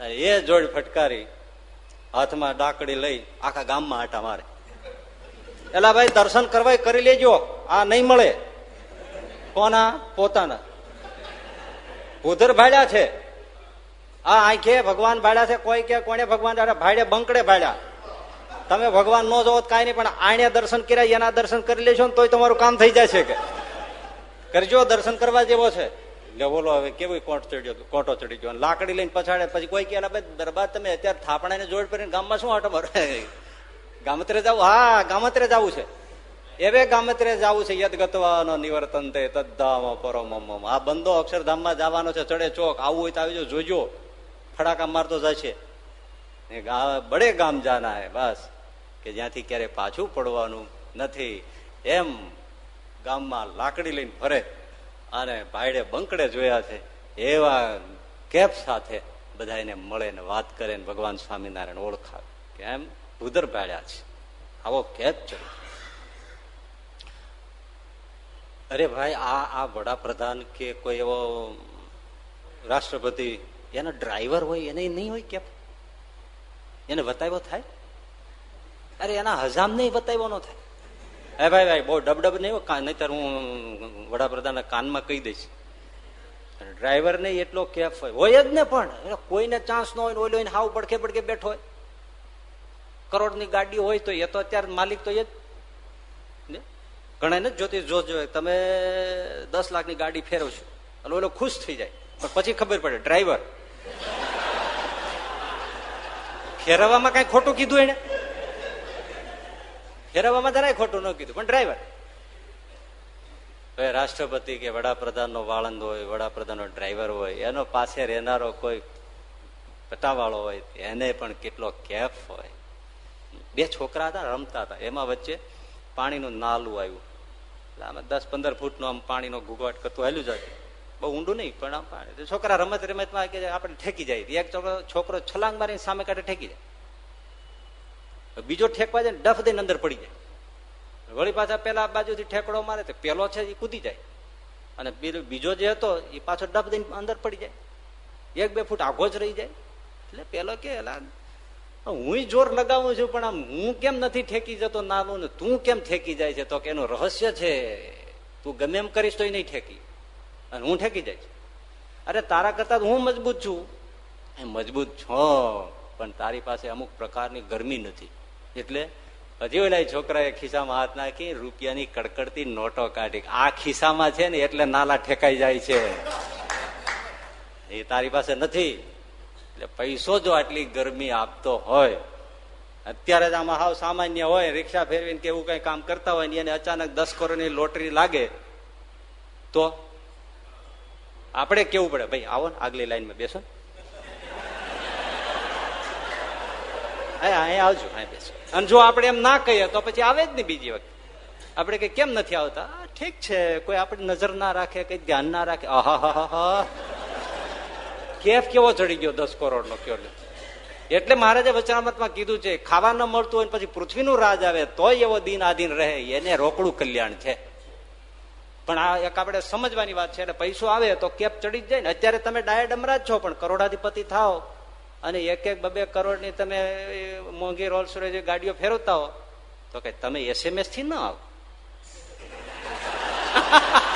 એ જોડ ફટકારી હાથમાં ડાકડી લઈ આખા ગામમાં આટા મારે. એલા ભાઈ, દર્શન કરવા કરી લેજો. આ નહીં મળે. કોના? પોતાના. ભૂધર ભાડ્યા છે. આ આંખે ભગવાન ભાડ્યા છે. કોઈ કે કોને ભગવાન ભાડે બંકડે ભાડ્યા. તમે ભગવાન નો જોવો કાંઈ નહીં, પણ આણે દર્શન કર્યા, એના દર્શન કરી લેશો ને તોય તમારું કામ થઈ જાય છે કે. કરજો દર્શન કરવા જેવો છે. એટલે બોલો, હવે કેવું કોટ ચડ્યો કોટો ચડી ગયો. લાકડી લઈને પછાડે. પછી કોઈ કે દરબાર તમે અત્યારે થાપણાને જોડ કરીને ગામમાં શું આટો મારો? ગામત્રે જવું? હા, ગામત્રે જવું છે. એવે ગામત્રે જવું છે યદ ગતવાનો નિવર્તન તે તદ્ધામ પરમ આ બંધો અક્ષરધામમાં જવાનો છે, ચડે ચોક. આવું હોય તો આવી જોજો. ફડાકા મારતો જશે. બડે ગામ જાના હે, બસ. કે જ્યાંથી ક્યારે પાછું પડવાનું નથી. એમ ગામમાં લાકડી લઈને ફરે. અને ભાઈડે બંકડે જોયા છે. એવા કેપ સાથે બધા એને મળે ને વાત કરે ને ભગવાન સ્વામિનારાયણ ઓળખાવે. કેમ? ભૂદર પાડ્યા છે. આવો કેદ છે અરે ભાઈ, આ આ વડાપ્રધાન કે કોઈ એવો રાષ્ટ્રપતિ, એનો ડ્રાઈવર હોય, એને નહીં હોય કે? એને બતાવ્યો થાય? અરે, એના હજામ નહીં બતાવ્યો ન થાય? હે ભાઈ ભાઈ, બહુ ડબડબ નહીં હોય નહીતર હું વડાપ્રધાનના કાનમાં કહી દઈશ. ડ્રાઈવર ને એટલો કેફ હોય. હોય જ ને પણ કોઈને ચાન્સ ન હોય ઓલો હાવ પડખે પડખે બેઠો હોય. કરોડની ગાડી હોય તો એ તો અત્યારે માલિક તો એ જ. ઘણા ને જોતી. જોજો તમે દસ લાખની ગાડી ફેરવશો એટલે ઓલો ખુશ થઈ જાય. પણ પછી ખબર પડે, ડ્રાઈવર. ફેરવવામાં કઈ ખોટું કીધું એને ફેરવવામાં જરાય ખોટું ન કીધું, પણ ડ્રાઈવર. રાષ્ટ્રપતિ કે વડાપ્રધાન નો વાળંદ હોય વડાપ્રધાન નો ડ્રાઈવર હોય, એનો પાસે રહેનારો કોઈ પટાવાળો હોય, એને પણ કેટલો કેફ હોય. બે છોકરા હતા, રમતા હતા. એમાં વચ્ચે પાણીનું નાલું આવ્યું. એટલે આમાં દસ પંદર ફૂટનો આમ પાણીનો ઘૂઘવાટ કરતું હેલું જતું બહુ ઊંડું નહીં, પણ આમ પાણી. છોકરા રમત રમતમાં કે આપણે ઠેકી જાય. એક છોકરો છોકરો છલાંગ મારીને સામે કાઢે ઠેકી જાય. બીજો ઠેકવા જાય ડફ દઈને અંદર પડી જાય. વળી પાછા પેલા બાજુથી ઠેકડો મારે તો પેલો છે એ કૂદી જાય. અને બીજો જે હતો, એ પાછો ડફ દઈને અંદર પડી જાય. એક બે ફૂટ આઘો જ રહી જાય. એટલે પેલો કે એલા હું જોર લગાવું છું, પણ આમ હું કેમ નથી ઠેકી જતો નાનું ને તું કેમ ઠેકી જાય છે? તો કે એનું રહસ્ય છે. તું ગમે એમ કરીશ તો નહીં ઠેકી. અને હું ઠેકી જાય અરે, તારા કરતા હું મજબૂત છું. એ મજબૂત છો, પણ તારી પાસે અમુક પ્રકારની ગરમી નથી. એટલે હજી ઓલા છોકરાએ ખિસ્સામાં હાથ નાખી, રૂપિયાની કડકડતી નોટો કાઢી. આ ખિસ્સામાં છે ને, એટલે નાલા ઠેકાઈ જાય છે. એ તારી પાસે નથી. એટલે પૈસો જો આટલી ગરમી આપતો હોય, અત્યારે જ આમાં હાવ સામાન્ય હોય, રિક્ષા ફેરવીને કે એવું કઈ કામ કરતા હોય ને એને અચાનક દસ કરોડની લોટરી લાગે, તો આપણે કેવું પડે? ભાઈ, આવો ને આગલી લાઈનમાં બેસો. અહીંયા આવજો, અહીંયા બેસો. અને જો આપણે એમ ના કહીએ, તો પછી આવે જ નહીં બીજી વખત. આપણે કઈ કેમ નથી આવતા? ઠીક છે, કોઈ આપણે નજર ના રાખે, કઈ ધ્યાન ના રાખે. આહા હા હા કેફ કેવો ચડી ગયો? દસ કરોડ નો કયો એટલે મહારાજે વચનામતમાં કીધું છે, ખાવા ન મળતું હોય પછી પૃથ્વીનું રાજ આવે, તોય એવો દિન આધીન રહે, એને રોકડું કલ્યાણ છે. પણ આ એક આપણે સમજવાની વાત છે, એટલે પૈસો આવે તો કેપ ચડી જાય ને. અત્યારે તમે ડાયા ડમરા જ છો, પણ કરોડાધિપતિ થાવ અને એક એક બબે કરોડની તમે મોંઘી રોલ્સ રોય ગાડીઓ ફેરવતા હો, તો કે તમે એસએમએસથી ન આવો. <laughs>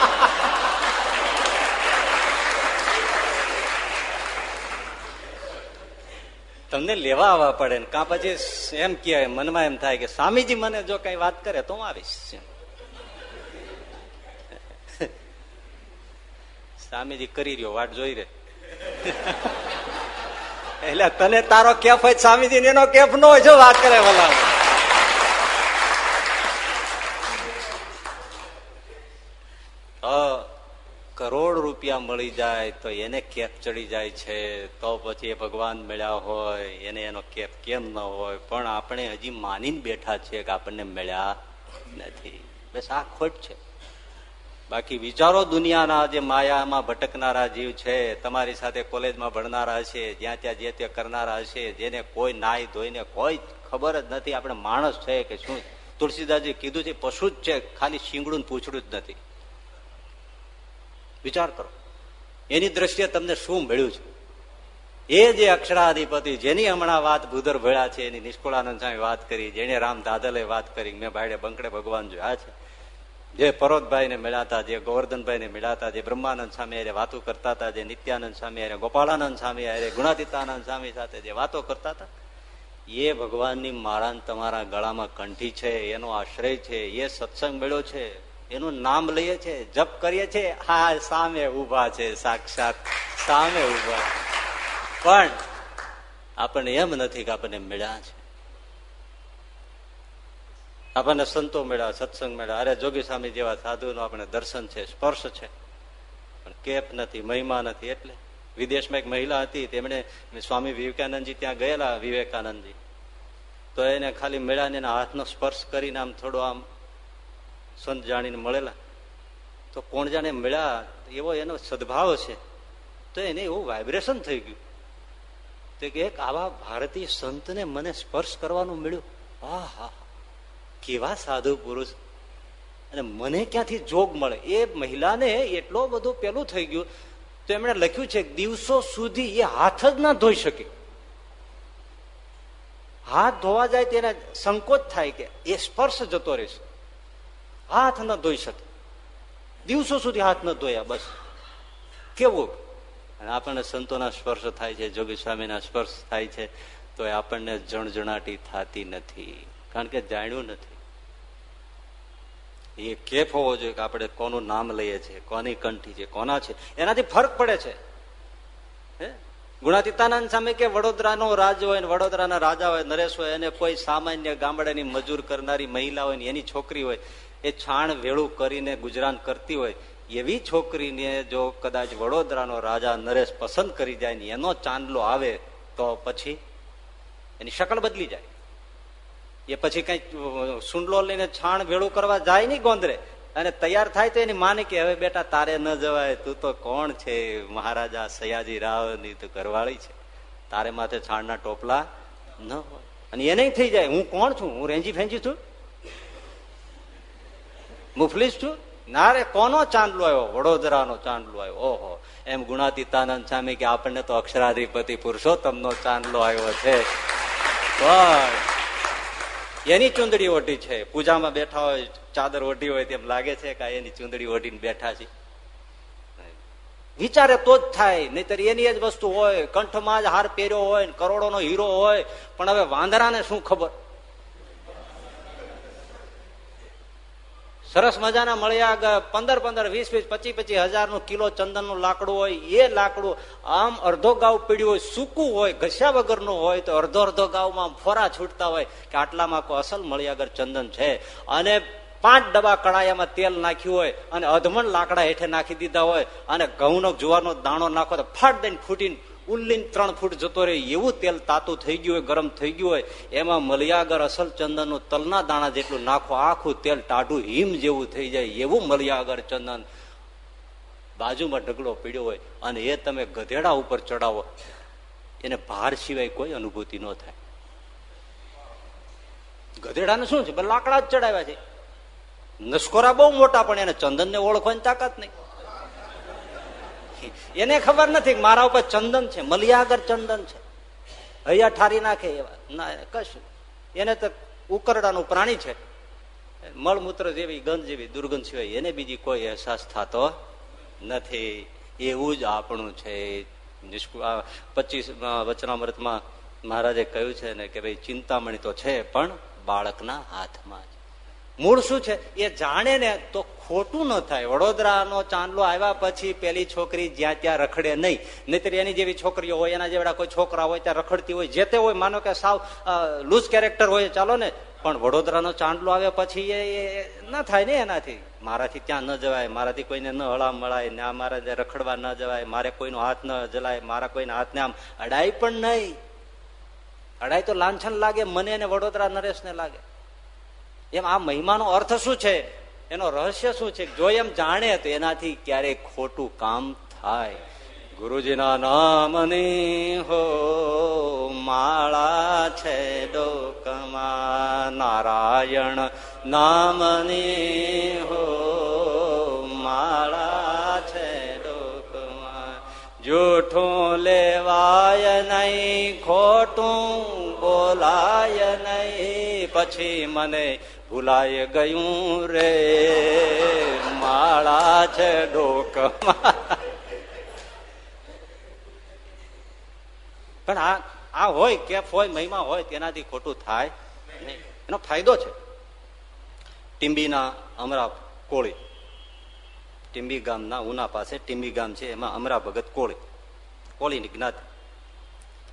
તમને લેવા આવવા પડે ને કાં પછી એમ કે મનમાં એમ થાય કે સ્વામીજી મને જો કઈ વાત કરે તો હું આવીશ. સ્વામીજી કરી રહ્યો, વાટ જોઈ રે એટલે તને તારો કેફ હોય સ્વામીજી એનો કેફ નો હોય જો વાત કરે ભલા કરોડ રૂપિયા મળી જાય તો એને કેપ ચડી જાય છે, તો પછી એ ભગવાન મળ્યા હોય, એને એનો કેપ કેમ ન હોય, પણ આપણે હજી માનીને બેઠા છીએ કે આપણને મળ્યા નથી. બસ આ ખોટ છે. બાકી વિચારો દુનિયાના જે માયામાં ભટકનારા જીવ છે, તમારી સાથે કોલેજમાં ભણનારા હશે, જ્યાં ત્યાં જે તે કરનારા હશે, જેને કોઈ નાય ધોઈને કોઈ ખબર જ નથી. આપણે માણસ છે કે શું? તુલસીદાસજી કીધું છે, પશુ જ છે, ખાલી શીંગડું પૂછડું જ નથી. વિચાર કરો. એની દ્રષ્ટિએ તમને શું મળ્યું છે? એ જે અક્ષરાધિપતિ જેની હમણાં વાત ભૂદર ભળ્યા છે, એની નિષ્કુળાનંદ સ્વામી વાત કરી જેને રામ દાદલે વાત કરી, મેં ભાઈ બંકડે ભગવાન જોયા છે. જે પરોતભાઈને મળ્યા હતા, જે ગોવર્ધનભાઈને મળ્યા હતા, જે બ્રહ્માનંદ સ્વામી અરે વાતો કરતા હતા, જે નિત્યાનંદ સ્વામી અરે ગોપાળાનંદ સ્વામી અરે ગુણાતીતાનંદ સ્વામી સાથે જે વાતો કરતા હતા, એ ભગવાનની માળા તમારા ગળામાં કંઠી છે, એનો આશ્રય છે, એ સત્સંગ મળ્યો છે. એનું નામ લઈએ છે, જપ કરીએ છે, હા, સામે ઊભા છે, સાક્ષાત સામે ઊભા પણ આપણને એમ નથી કે આપણને મળ્યા છે. આપણને સંતો મળ્યા, સત્સંગ મળ્યા. અરે જોગી સ્વામી જેવા સાધુ આપણે દર્શન છે, સ્પર્શ છે. પણ કેપ નથી, મહિમા નથી. એટલે વિદેશમાં એક મહિલા હતી, તેમણે સ્વામી વિવેકાનંદજી ત્યાં ગયેલા, વિવેકાનંદજી. તો એને ખાલી મેળાને હાથનો સ્પર્શ કરીને આમ થોડો આમ સંત જાણીને મળેલા. તો કોણ જાણે મળ્યા, એવો એનો સદભાવ છે. તો એને એવું વાઇબ્રેશન થઈ ગયું. તો એક આવા ભારતીય સંતને મને સ્પર્શ કરવાનું મળ્યું. આ કેવા સાધુ પુરુષ. અને મને ક્યાંથી જોગ મળે? એ મહિલાને એટલો બધો પેલું થઈ ગયું. તો એમણે લખ્યું છે, દિવસો સુધી એ હાથ જ ના ધોઈ શકે. હાથ ધોવા જાય તેના સંકોચ થાય કે એ સ્પર્શ જતો રહેશે. હાથ ન ધોઈ શકે. દિવસો સુધી હાથ ન ધોયા, બસ. કેવું? આપણને સંતોના સ્પર્શ થાય છે જોગી સ્વામીના સ્પર્શ થાય છે, તો આપણને જણજણાટી થતી નથી. કારણ કે જાણ્યું નથી. એ કેફ હોવો જોઈએ કે આપણે કોનું નામ લઈએ છીએ, કોની કંઠી છે, કોના છે. એનાથી ફરક પડે છે. ગુણાતીતાનંદ સામે કે વડોદરાનો રાજ હોય વડોદરાના રાજા હોય, નરેશ હોય અને કોઈ સામાન્ય ગામડાની મજૂર કરનારી મહિલા હોય એની છોકરી હોય એ છાણ વેળું કરીને ગુજરાન કરતી હોય, એવી છોકરીને જો કદાચ વડોદરાનો રાજા નરેશ પસંદ કરી જાય ને એનો ચાંદલો આવે, તો પછી એની શકલ બદલી જાય. એ પછી કઈ સુંડલો લઈને છાણ ભેળું કરવા જાય નહીં ગોંદરે. અને તૈયાર થાય તો એની માને કે, હવે બેટા, તારે ન જવાય, તું તો કોણ છે? મહારાજા સયાજી રાવની તું ઘરવાળી છે. તારે માથે છાણના ટોપલા ન હોય. અને એ નહીં થઈ જાય. હું કોણ છું? હું રેંજી ફેંજી છું? મુફલીસ છું ના રે કોનો ચાંદલો આવ્યો? વડોદરાનો ચાંદલો આવ્યો. ઓહો, એમ ગુણાતીતાનંદ સ્વામી કે, આપણને તો અક્ષરાધિપતિ પુરુષોત્તમનો ચાંદલો આવ્યો છે. એની ચુંદડી ઓઢી છે. પૂજામાં બેઠા હોય, ચાદર ઓઢી હોય તેમ લાગે છે કે એની ચુંદડી ઓઢીને બેઠા છે. વિચારે તો જ થાય, નહીતર એની જ વસ્તુ હોય, કંઠમાં જ હાર પહેર્યો હોય કરોડોનો હીરો હોય, પણ હવે વાંદરાને શું ખબર? સરસ મજાના મળ્યા પંદર પંદર, વીસ વીસ, પચીસ પચીસ હજારનું કિલો ચંદનનું લાકડું હોય, એ લાકડું આમ અડધો ગાવ પીડ્યું હોય, સૂકું હોય, ઘસ્યા વગરનું હોય, તો અડધો અડધો ગાવમાં ફોરા છૂટતા હોય કે આટલામાં કોઈ અસલ મળી આગળ ચંદન છે. અને પાંચ ડબ્બા કડાયામાં તેલ નાખ્યું હોય અને અધમણ લાકડા હેઠે નાખી દીધા હોય અને ઘઉંનો જુવારનો દાણો નાખો તો ફાટ દઈને ફૂટીને ઉલ્લીન ત્રણ ફૂટ જતો રહે, એવું તેલ તાતું થઈ ગયું હોય, ગરમ થઈ ગયું હોય, એમાં મલિયાગર અસલ ચંદનનું તલના દાણા જેટલું નાખો, આખું તેલ ટાઢું હિમ જેવું થઈ જાય એવું મલિયાગર ચંદન બાજુમાં ઢગલો પીડ્યો હોય અને એ તમે ગધેડા ઉપર ચડાવો, એને ભાર સિવાય કોઈ અનુભૂતિ ન થાય. ગધેડાને શું છે? લાકડા જ ચડાવ્યા છે. નસ્કોરા બહુ મોટા, પણ એને ચંદનને ઓળખવાની તાકાત નહીં. એને ખબર નથી મારા ઉપર ચંદન છે, મલિયાગર ચંદન છે. હૈયા ઠારી નાખે એવા. ના, કશું. એને તો ઉકરડાનું પ્રાણી છે. મળમૂત્ર જેવી, ગંધ જેવી, દુર્ગંધ સિવાય એને બીજી કોઈ અહેસાસ થતો નથી. એવું જ આપણું છે. પચીસ વચનામૃતમાં મહારાજે કહ્યું છે ને કે ભાઈ ચિંતામણી તો છે, પણ બાળકના હાથમાં મૂળ શું છે? એ જાણે ને તો ખોટું ન થાય. વડોદરાનો ચાંદલો આવ્યા પછી પેલી છોકરી જ્યાં ત્યાં રખડે નહીં. નહીતર એની જેવી છોકરીઓ હોય, એના જેવડા કોઈ છોકરા હોય, ત્યાં રખડતી હોય, જે તે હોય, માનો કે સાવ લૂઝ કેરેક્ટર હોય, ચાલો ને. પણ વડોદરાનો ચાંદલો આવ્યા પછી એ ના થાય ને એનાથી. મારાથી ત્યાં ન જવાય, મારાથી કોઈને ન હળા મળાય, ને મારા રખડવા ન જવાય, મારે કોઈનો હાથ ન જલાય, મારા કોઈના હાથને આમ અડાય પણ નહીં. અડાય તો લાંછન લાગે, મને અને વડોદરા નરેશને લાગે. એમ આ મહિમાનો અર્થ શું છે? એનો રહસ્ય શું છે? જો એમ જાણે તો એનાથી ક્યારેક ખોટું કામ થાય. ગુરુજીના નામની હો માળા છે ડોકમાં. નારાયણ નામની હો માળા છે ડોકમાં. જૂઠું લેવાય નહીં, ખોટું બોલાય નહીં. પછી મને ભૂલાય ગયું રે, માળા છે ડોકમાં. પણ આ આ હોય કેફ હોય મહિમા હોય તેનાથી ખોટું થાય એનો ફાયદો છે. ટીંબીના અમરા કોળી. ટીંબી ગામના ઉના પાસે ટીંબી ગામ છે, એમાં અમરા ભગત કોળી. કોળીની જ્ઞાતિ.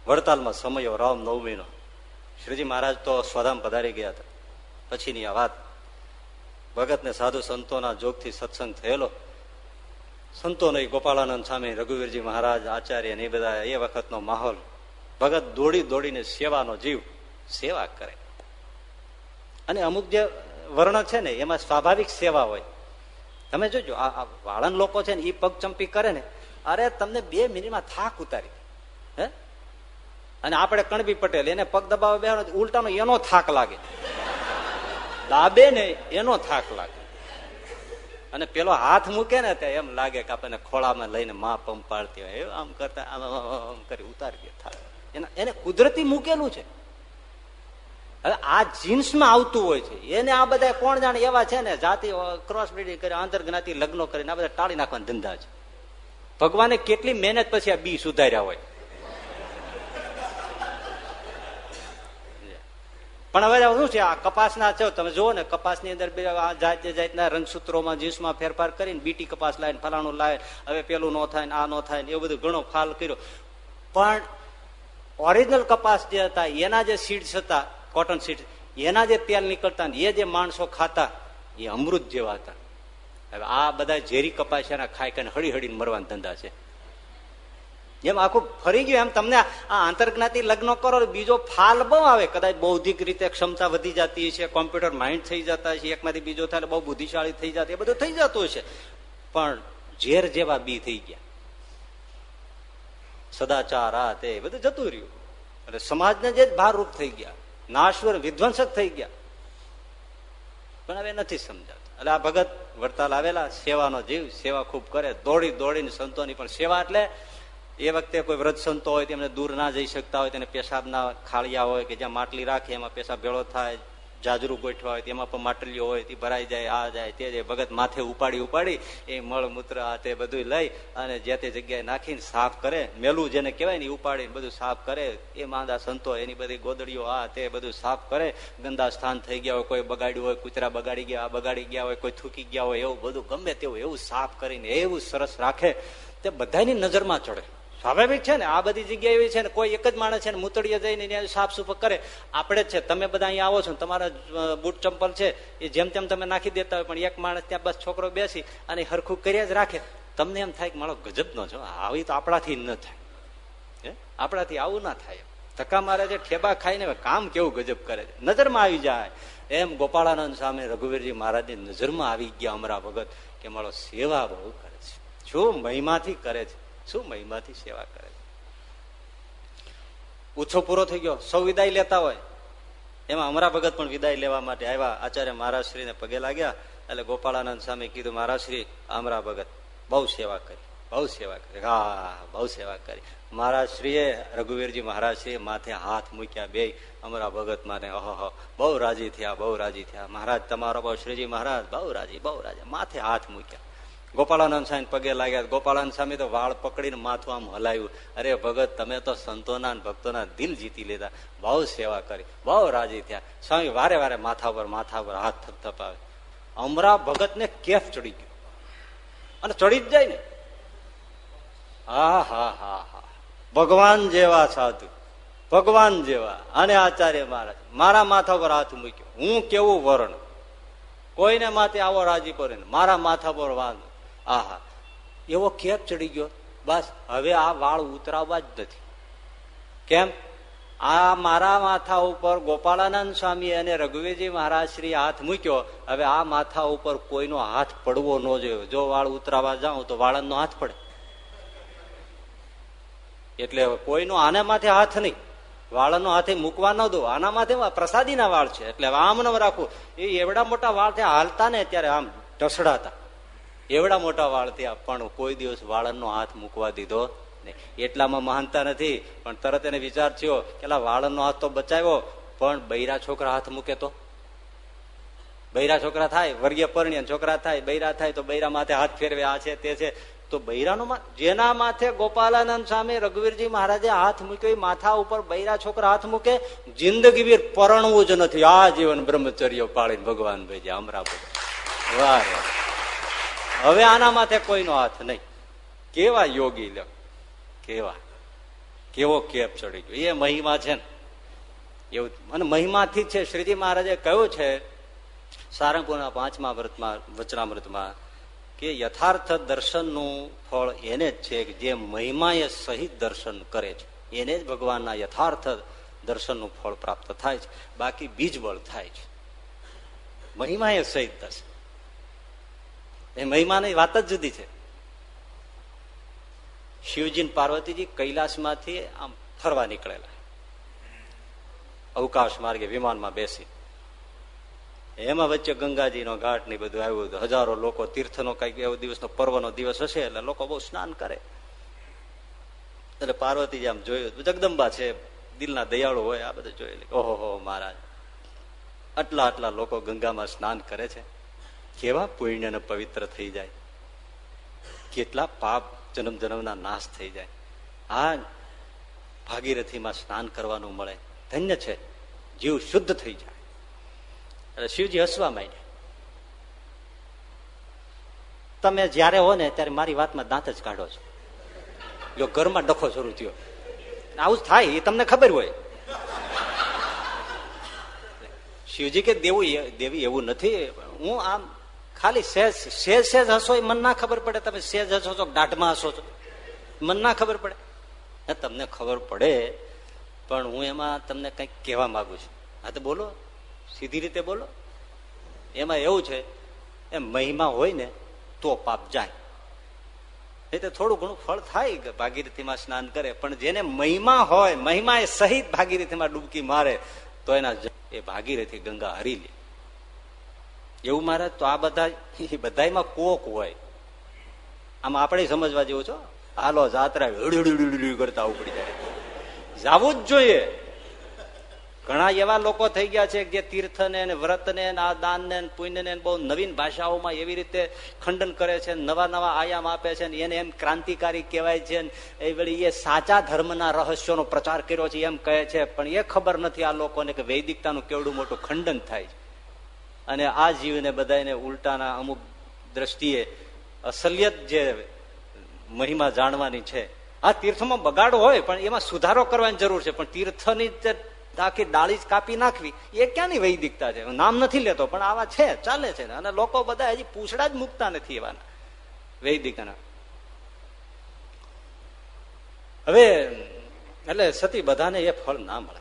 વડતાલમાં સમયો રામ નવમીનો. શ્રીજી મહારાજ તો સ્વધામ પધારી ગયા હતા. પછીની આ વાત. ભગતને સાધુ સંતોના જોગથી સત્સંગ થયેલો. સંતોનો ગોપાળાનંદ સ્વામી, રઘુવીરજી મહારાજ, આચાર્ય ને બધા એ વખતનો માહોલ. ભગત દોડી દોડીને સેવાનો જીવ સેવા કરે. અને અમુક જે વર્ણ છે ને, એમાં સ્વાભાવિક સેવા હોય. તમે જોજો, આ વાળન લોકો છે ને એ પગ ચંપી કરે ને, અરે તમને બે મિનિટમાં થાક ઉતારી હે? અને આપણે કણબી પટેલ, એને પગ દબાવે બે ઉલટાનો એનો થાક લાગે. દાબે ને એનો થાક લાગે. અને પેલો હાથ મૂકે ને ત્યાં એમ લાગે કે આપણને ખોળામાં લઈને મા પંપાડતી હોય. આમ કરતા, આમ કરી ઉતારી થાક. એને કુદરતી મૂકેલું છે. હવે આ જીન્સમાં આવતું હોય છે. એને આ બધા કોણ જાણે? એવા છે ને, જાતિ ક્રોસ બ્રીડિંગ કરી, આંતરજ્ઞાતિ, લગ્નો કરીને આ બધા ટાળી નાખવાના ધંધા છે. ભગવાને કેટલી મહેનત પછી આ બી સુધાર્યા હોય. પણ હવે શું છે? આ કપાસના છો તમે જુઓ ને, કપાસની અંદર જાત જાતના રંગસૂત્રોમાં જીન્સમાં ફેરફાર કરીને બીટી કપાસ લાવીને ફલાણું લાવે હવે પેલું ન થાય ને, આ ન થાય ને, એવું બધું ઘણો ફાલ કર્યો. પણ ઓરિજિનલ કપાસ જે હતા, એના જે સીડ્સ હતા કોટન સીડ એના જે તેલ નીકળતા એ જે માણસો ખાતા, એ અમૃત જેવા હતા. હવે આ બધા ઝેરી કપાસ એના ખાઈ કરીને હળી હળીને મરવાના ધંધા છે. એમ આખું ફરી ગયું, એમ તમને આ આંતરજ્ઞાતિ લગ્ન કરો બીજો ફાલ બહુ આવે. કદાચ બૌદ્ધિક રીતે ક્ષમતા વધી જતી છે કોમ્પ્યુટર માઇન્ડ થઈ જતા છે એકમાંથી બીજો થાય બહુ બુદ્ધિશાળી થઈ જતી બધું થઈ જતું છે પણ ઝેર જેવા બી થઈ ગયા. સદાચાર, આ તે બધું જતું રહ્યું. એટલે સમાજને જે ભારરૂપ થઈ ગયા. નાશ્વર વિધ્વંસક થઈ ગયા. પણ હવે નથી સમજાતું. એટલે આ ભગત વડતાલ આવેલા, સેવાનો જીવ, સેવા ખૂબ કરે, દોડી દોડીને સંતોની પણ સેવા એટલે એ વખતે કોઈ વ્રત સંતો હોય તેમને દૂર ના જઈ શકતા હોય, તેને પેશાબના ખાળિયા હોય કે જ્યાં માટલી રાખે એમાં પેશાબ ભેળો થાય, જાજરું ગોઠવા હોય તેમાં પણ માટલીઓ હોય, તે ભરાઈ જાય, આ જાય, તે જાય, ભગત માથે ઉપાડી ઉપાડી એ મળમૂત્ર આ તે બધું લઈ અને જે તે જગ્યાએ નાખીને સાફ કરે, મેલું જેને કહેવાય ને ઉપાડીને બધું સાફ કરે, એ માંદા સંતો એની બધી ગોદડીઓ, આ તે બધું સાફ કરે, ગંદા સ્થાન થઈ ગયા હોય, કોઈ બગાડ્યું હોય, કૂતરા બગાડી ગયા, આ બગાડી ગયા હોય, કોઈ થૂકી ગયા હોય, એવું બધું ગમે તેવું, એવું સાફ કરીને, એવું સરસ રાખે, તે બધાની નજરમાં ચડે. સ્વાભાવિક છે ને, આ બધી જગ્યા એવી છે ને, કોઈ એક જ માણસ છે ને મૂતળીએ જઈને સાફ સુફ કરે. આપણે જ છે, તમે બધા અહીંયા આવો છો તમારા બૂટ ચંપલ છે, એ જેમ તેમ તમે નાખી દેતા હોય, પણ એક માણસ ત્યાં બસ છોકરો બેસી અને હરખું કર્યા જ રાખે. તમને એમ થાય કે મારો ગજબ નો છો આવી તો આપણાથી ન થાય. આપણાથી આવું ના થાય. ધક્કા મારે છે, ઠેબા ખાઈને કામ કેવું ગજબ કરે છે? નજરમાં આવી જાય. એમ ગોપાળાનંદ સામે રઘુવીરજી મહારાજની નજરમાં આવી ગયા અમરા ભગત કે મારો સેવા બહુ કરે છે. શું મહિમાથી કરે છે? શું મહિમાથી સેવા કરે ઉછો પૂરો થઈ ગયો. સૌ વિદાય લેતા હોય. એમાં અમરા ભગત પણ વિદાય લેવા માટે આવ્યા. આચાર્ય મહારાજશ્રીને પગે લાગ્યા એટલે ગોપાળાનંદ સ્વામી કીધું, મહારાજશ્રી, અમરા ભગત બહુ સેવા કરી, બહુ સેવા કરી. હા, બહુ સેવા કરી. મહારાજશ્રીએ, રઘુવીરજી મહારાજશ્રીએ માથે હાથ મૂક્યા બે. અમરા ભગત માને, ઓહો બહુ રાજી થયા, બહુ રાજી થયા. મહારાજ, તમારો બહુ, શ્રીજી મહારાજ, બહુ રાજી બહુ રાજી. માથે હાથ મૂક્યા. ગોપાળાનંદ સ્વામી પગે લાગ્યા. ગોપાળાનંદ સ્વામી તો વાળ પકડીને માથું આમ હલાવ્યું. અરે ભગત, તમે તો સંતોના ભક્તોના દિલ જીતી લીધા. બહુ સેવા કરી. બહુ રાજી થયા. સ્વામી વારે વારે માથા પર માથા પર હાથ થપથપાવે અમરા ભગત ને કેફ ચડી ગયો. અને ચડી જ જાય ને. હા હા હા હા. ભગવાન જેવા સાધુ. ભગવાન જેવા. અને આચાર્ય મહારાજ. મારા માથા પર હાથ મૂક્યો. હું કેવું વરણ? કોઈને માથે આવો રાજી પર મારા માથા પર વાંધો. આહા. એવો કેપ ચડી ગયો. બસ, હવે આ વાળ ઉતરાવવા જ નથી. કેમ? આ મારા માથા ઉપર ગોપાળાનંદ સ્વામી અને રઘુવીરજી મહારાજ શ્રી હાથ મૂક્યો. હવે આ માથા ઉપર કોઈનો હાથ પડવો ન જોયો જો વાળ ઉતરાવા જાઉં તો વાળંદનો હાથ પડે. એટલે કોઈનો આના માથે હાથ નહીં. વાળનો હાથે મૂકવા ન દો. આના માથે પ્રસાદીના વાળ છે. એટલે આમ ન રાખવું એ એવડા મોટા વાળ ત્યાં હાલતા ને ત્યારે આમ ઢસડાતા. એવડા મોટા વાળ ત્યાં પણ કોઈ દિવસ વાળનો હાથ મૂકવા દીધો નહીં. એટલામાં મહાનતા નથી, પણ તરત એને વિચાર થયો કે વાળનો હાથ તો બચાવ્યો, પણ બૈરા છોકરા હાથ મૂકે તો? બૈરા છોકરા થાય, વર્ગીય પરણ્ય, છોકરા થાય, બૈરા થાય, તો બૈરા માથે હાથ ફેરવે, આ છે, તે છે. તો બૈરાનો જેના માથે ગોપાલાનંદ સ્વામી રઘુવીરજી મહારાજે હાથ મૂક્યો માથા ઉપર બૈરા છોકરા હાથ મૂકે જિંદગીવીર પરણવું જ નથી. આ જીવન બ્રહ્મચર્ય પાળીને ભગવાન ભાઈ અમરા વાહ. હવે આના માથે કોઈનો હાથ નહીં. કેવા યોગી લો. કેવા? કેવો કેપ ચડી ગયો. એ મહિમા છે ને. એવું અને મહિમાથી છે. શ્રીજી મહારાજે કહ્યું છે, સારંગપુરના પાંચમા વ્રતમાં, વચનામૃતમાં, કે યથાર્થ દર્શનનું ફળ એને જ છે કે જે મહિમાએ સહિત દર્શન કરે છે. એને જ ભગવાનના યથાર્થ દર્શનનું ફળ પ્રાપ્ત થાય છે. બાકી બીજબળ થાય છે. મહિમાએ સહિત દર્શન. એ મહિમાની વાત જ જુદી છે. શિવજી પાર્વતીજી કૈલાસમાંથી આમ ફરવા નીકળેલા. અવકાશ માર્ગે વિમાનમાં બેસી. એમાં વચ્ચે ગંગાજીનો ઘાટ ને બધું આવ્યું હતું. હજારો લોકો તીર્થનો કંઈક એવો દિવસનો પર્વનો દિવસ હશે એટલે લોકો બહુ સ્નાન કરે. એટલે પાર્વતીજી આમ જોયું જગદંબા છે, દિલના દયાળુ હોય, આ બધું જોયેલી ઓહો, હો, મહારાજ. આટલા આટલા લોકો ગંગામાં સ્નાન કરે છે. કેવા પુણ્યને પવિત્ર થઈ જાય? કેટલા પાપ જન્મ જન્મના નાશ થઈ જાય? આ ભાગીરથીમાં સ્નાન કરવાનું મળે. ધન્ય છે. જીવ શુદ્ધ થઈ જાય. એટલે શિવજી હસવા માંડ્યા. તમે જયારે હો ને ત્યારે મારી વાતમાં દાંત જ કાઢો છો. જો ઘરમાં ડખો શરૂ થયો. આવું જ થાય, એ તમને ખબર હોય. શિવજી કે દેવું દેવી એવું નથી. હું આમ ખાલી સહેજ સહેજ સહેજ હસો એ મન ના ખબર પડે. તમે સહેજ હસો છો દાઢમાં હસો છો? મન ના ખબર પડે. તમને ખબર પડે, પણ હું એમાં તમને કંઈક કહેવા માંગુ છું. હા, તો બોલો. સીધી રીતે બોલો. એમાં એવું છે એ મહિમા હોય ને, તો પાપ જાય. એ તો થોડું ઘણું ફળ થાય ભાગીરથીમાં સ્નાન કરે, પણ જેને મહિમા હોય, મહિમા એ સહિત ભાગીરથીમાં ડૂબકી મારે, તો એના એ ભાગીરથી ગંગા હરી લે. એવું મહારાજ તો આ બધા બધામાં કોક હોય. આમ આપણે સમજવા જેવું છો? હાલો, જાત્રા કરતા ઉપડી જાય. જવું જ જોઈએ. ઘણા એવા લોકો થઈ ગયા છે જે તીર્થ ને વ્રત ને આ દાન ને પુણ્ય ને બહુ નવીન ભાષાઓમાં એવી રીતે ખંડન કરે છે, નવા નવા આયામ આપે છે એને એમ ક્રાંતિકારી કહેવાય છે એ વળી એ સાચા ધર્મના રહસ્યોનો પ્રચાર કર્યો છે એમ કહે છે. પણ એ ખબર નથી આ લોકોને કે વૈદિકતાનું કેવડું મોટું ખંડન થાય છે. અને આ જીવને બધાને ઉલટાના અમુક દ્રષ્ટિએ અસલિયત જે મહિમા જાણવાની છે. આ તીર્થમાં બગાડો હોય, પણ એમાં સુધારો કરવાની જરૂર છે. પણ તીર્થની આખી ડાળી કાપી નાખવી, એ ક્યાંની વૈદિકતા છે? નામ નથી લેતો, પણ આવા છે, ચાલે છે. અને લોકો બધા હજી પૂછડા જ મૂકતા નથી એવાના વૈદિકના. હવે, એટલે સતી બધાને એ ફળ ના મળે.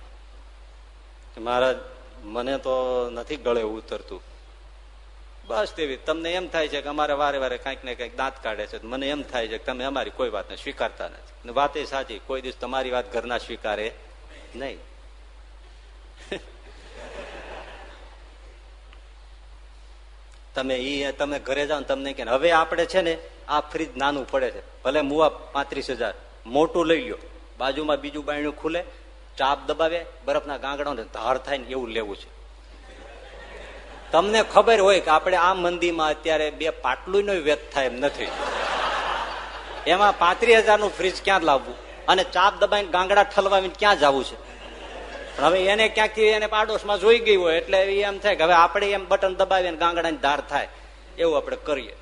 મહારાજ મને તો નથી ગળે ઉતરતું. બસ તેવી, તમને એમ થાય છે કે અમારે વારે વારે કંઈક ને કંઈક દાંત કાઢે છે. મને એમ થાય છે કે તમે અમારી કોઈ વાતને સ્વીકારતા નથી. વાત સાચી, કોઈ દિવસ તમારી વાત ઘરના સ્વીકારે નહીં. <laughs> તમે ઈ, તમે ઘરે જાઓ તમને કે હવે આપણે છે ને આ ફ્રીજ નાનું પડે છે. ભલે મુવા પાંત્રીસ મોટું લઈ લો બાજુમાં બીજું બાયણું ખુલે. ચાપ દબાવે, બરફના ગાંગડા ધાર થાય ને એવું લેવું છે. તમને ખબર હોય કે આપણે આ મંદીમાં અત્યારે બે પાટલું નો વ્યત થાય એમ નથી. એમાં પાંત્રીસ હજારનું ફ્રીજ ક્યાં લાવવું? અને ચાપ દબાવીને ગાંગડા ઠલવાવીને ક્યાં જવું છે? હવે એને ક્યાંકથી એને પાડોશમાં જોઈ ગઈ હોય એટલે એમ થાય કે હવે આપણે એમ બટન દબાવીએ ગાંગડાની ધાર થાય, એવું આપણે કરીએ.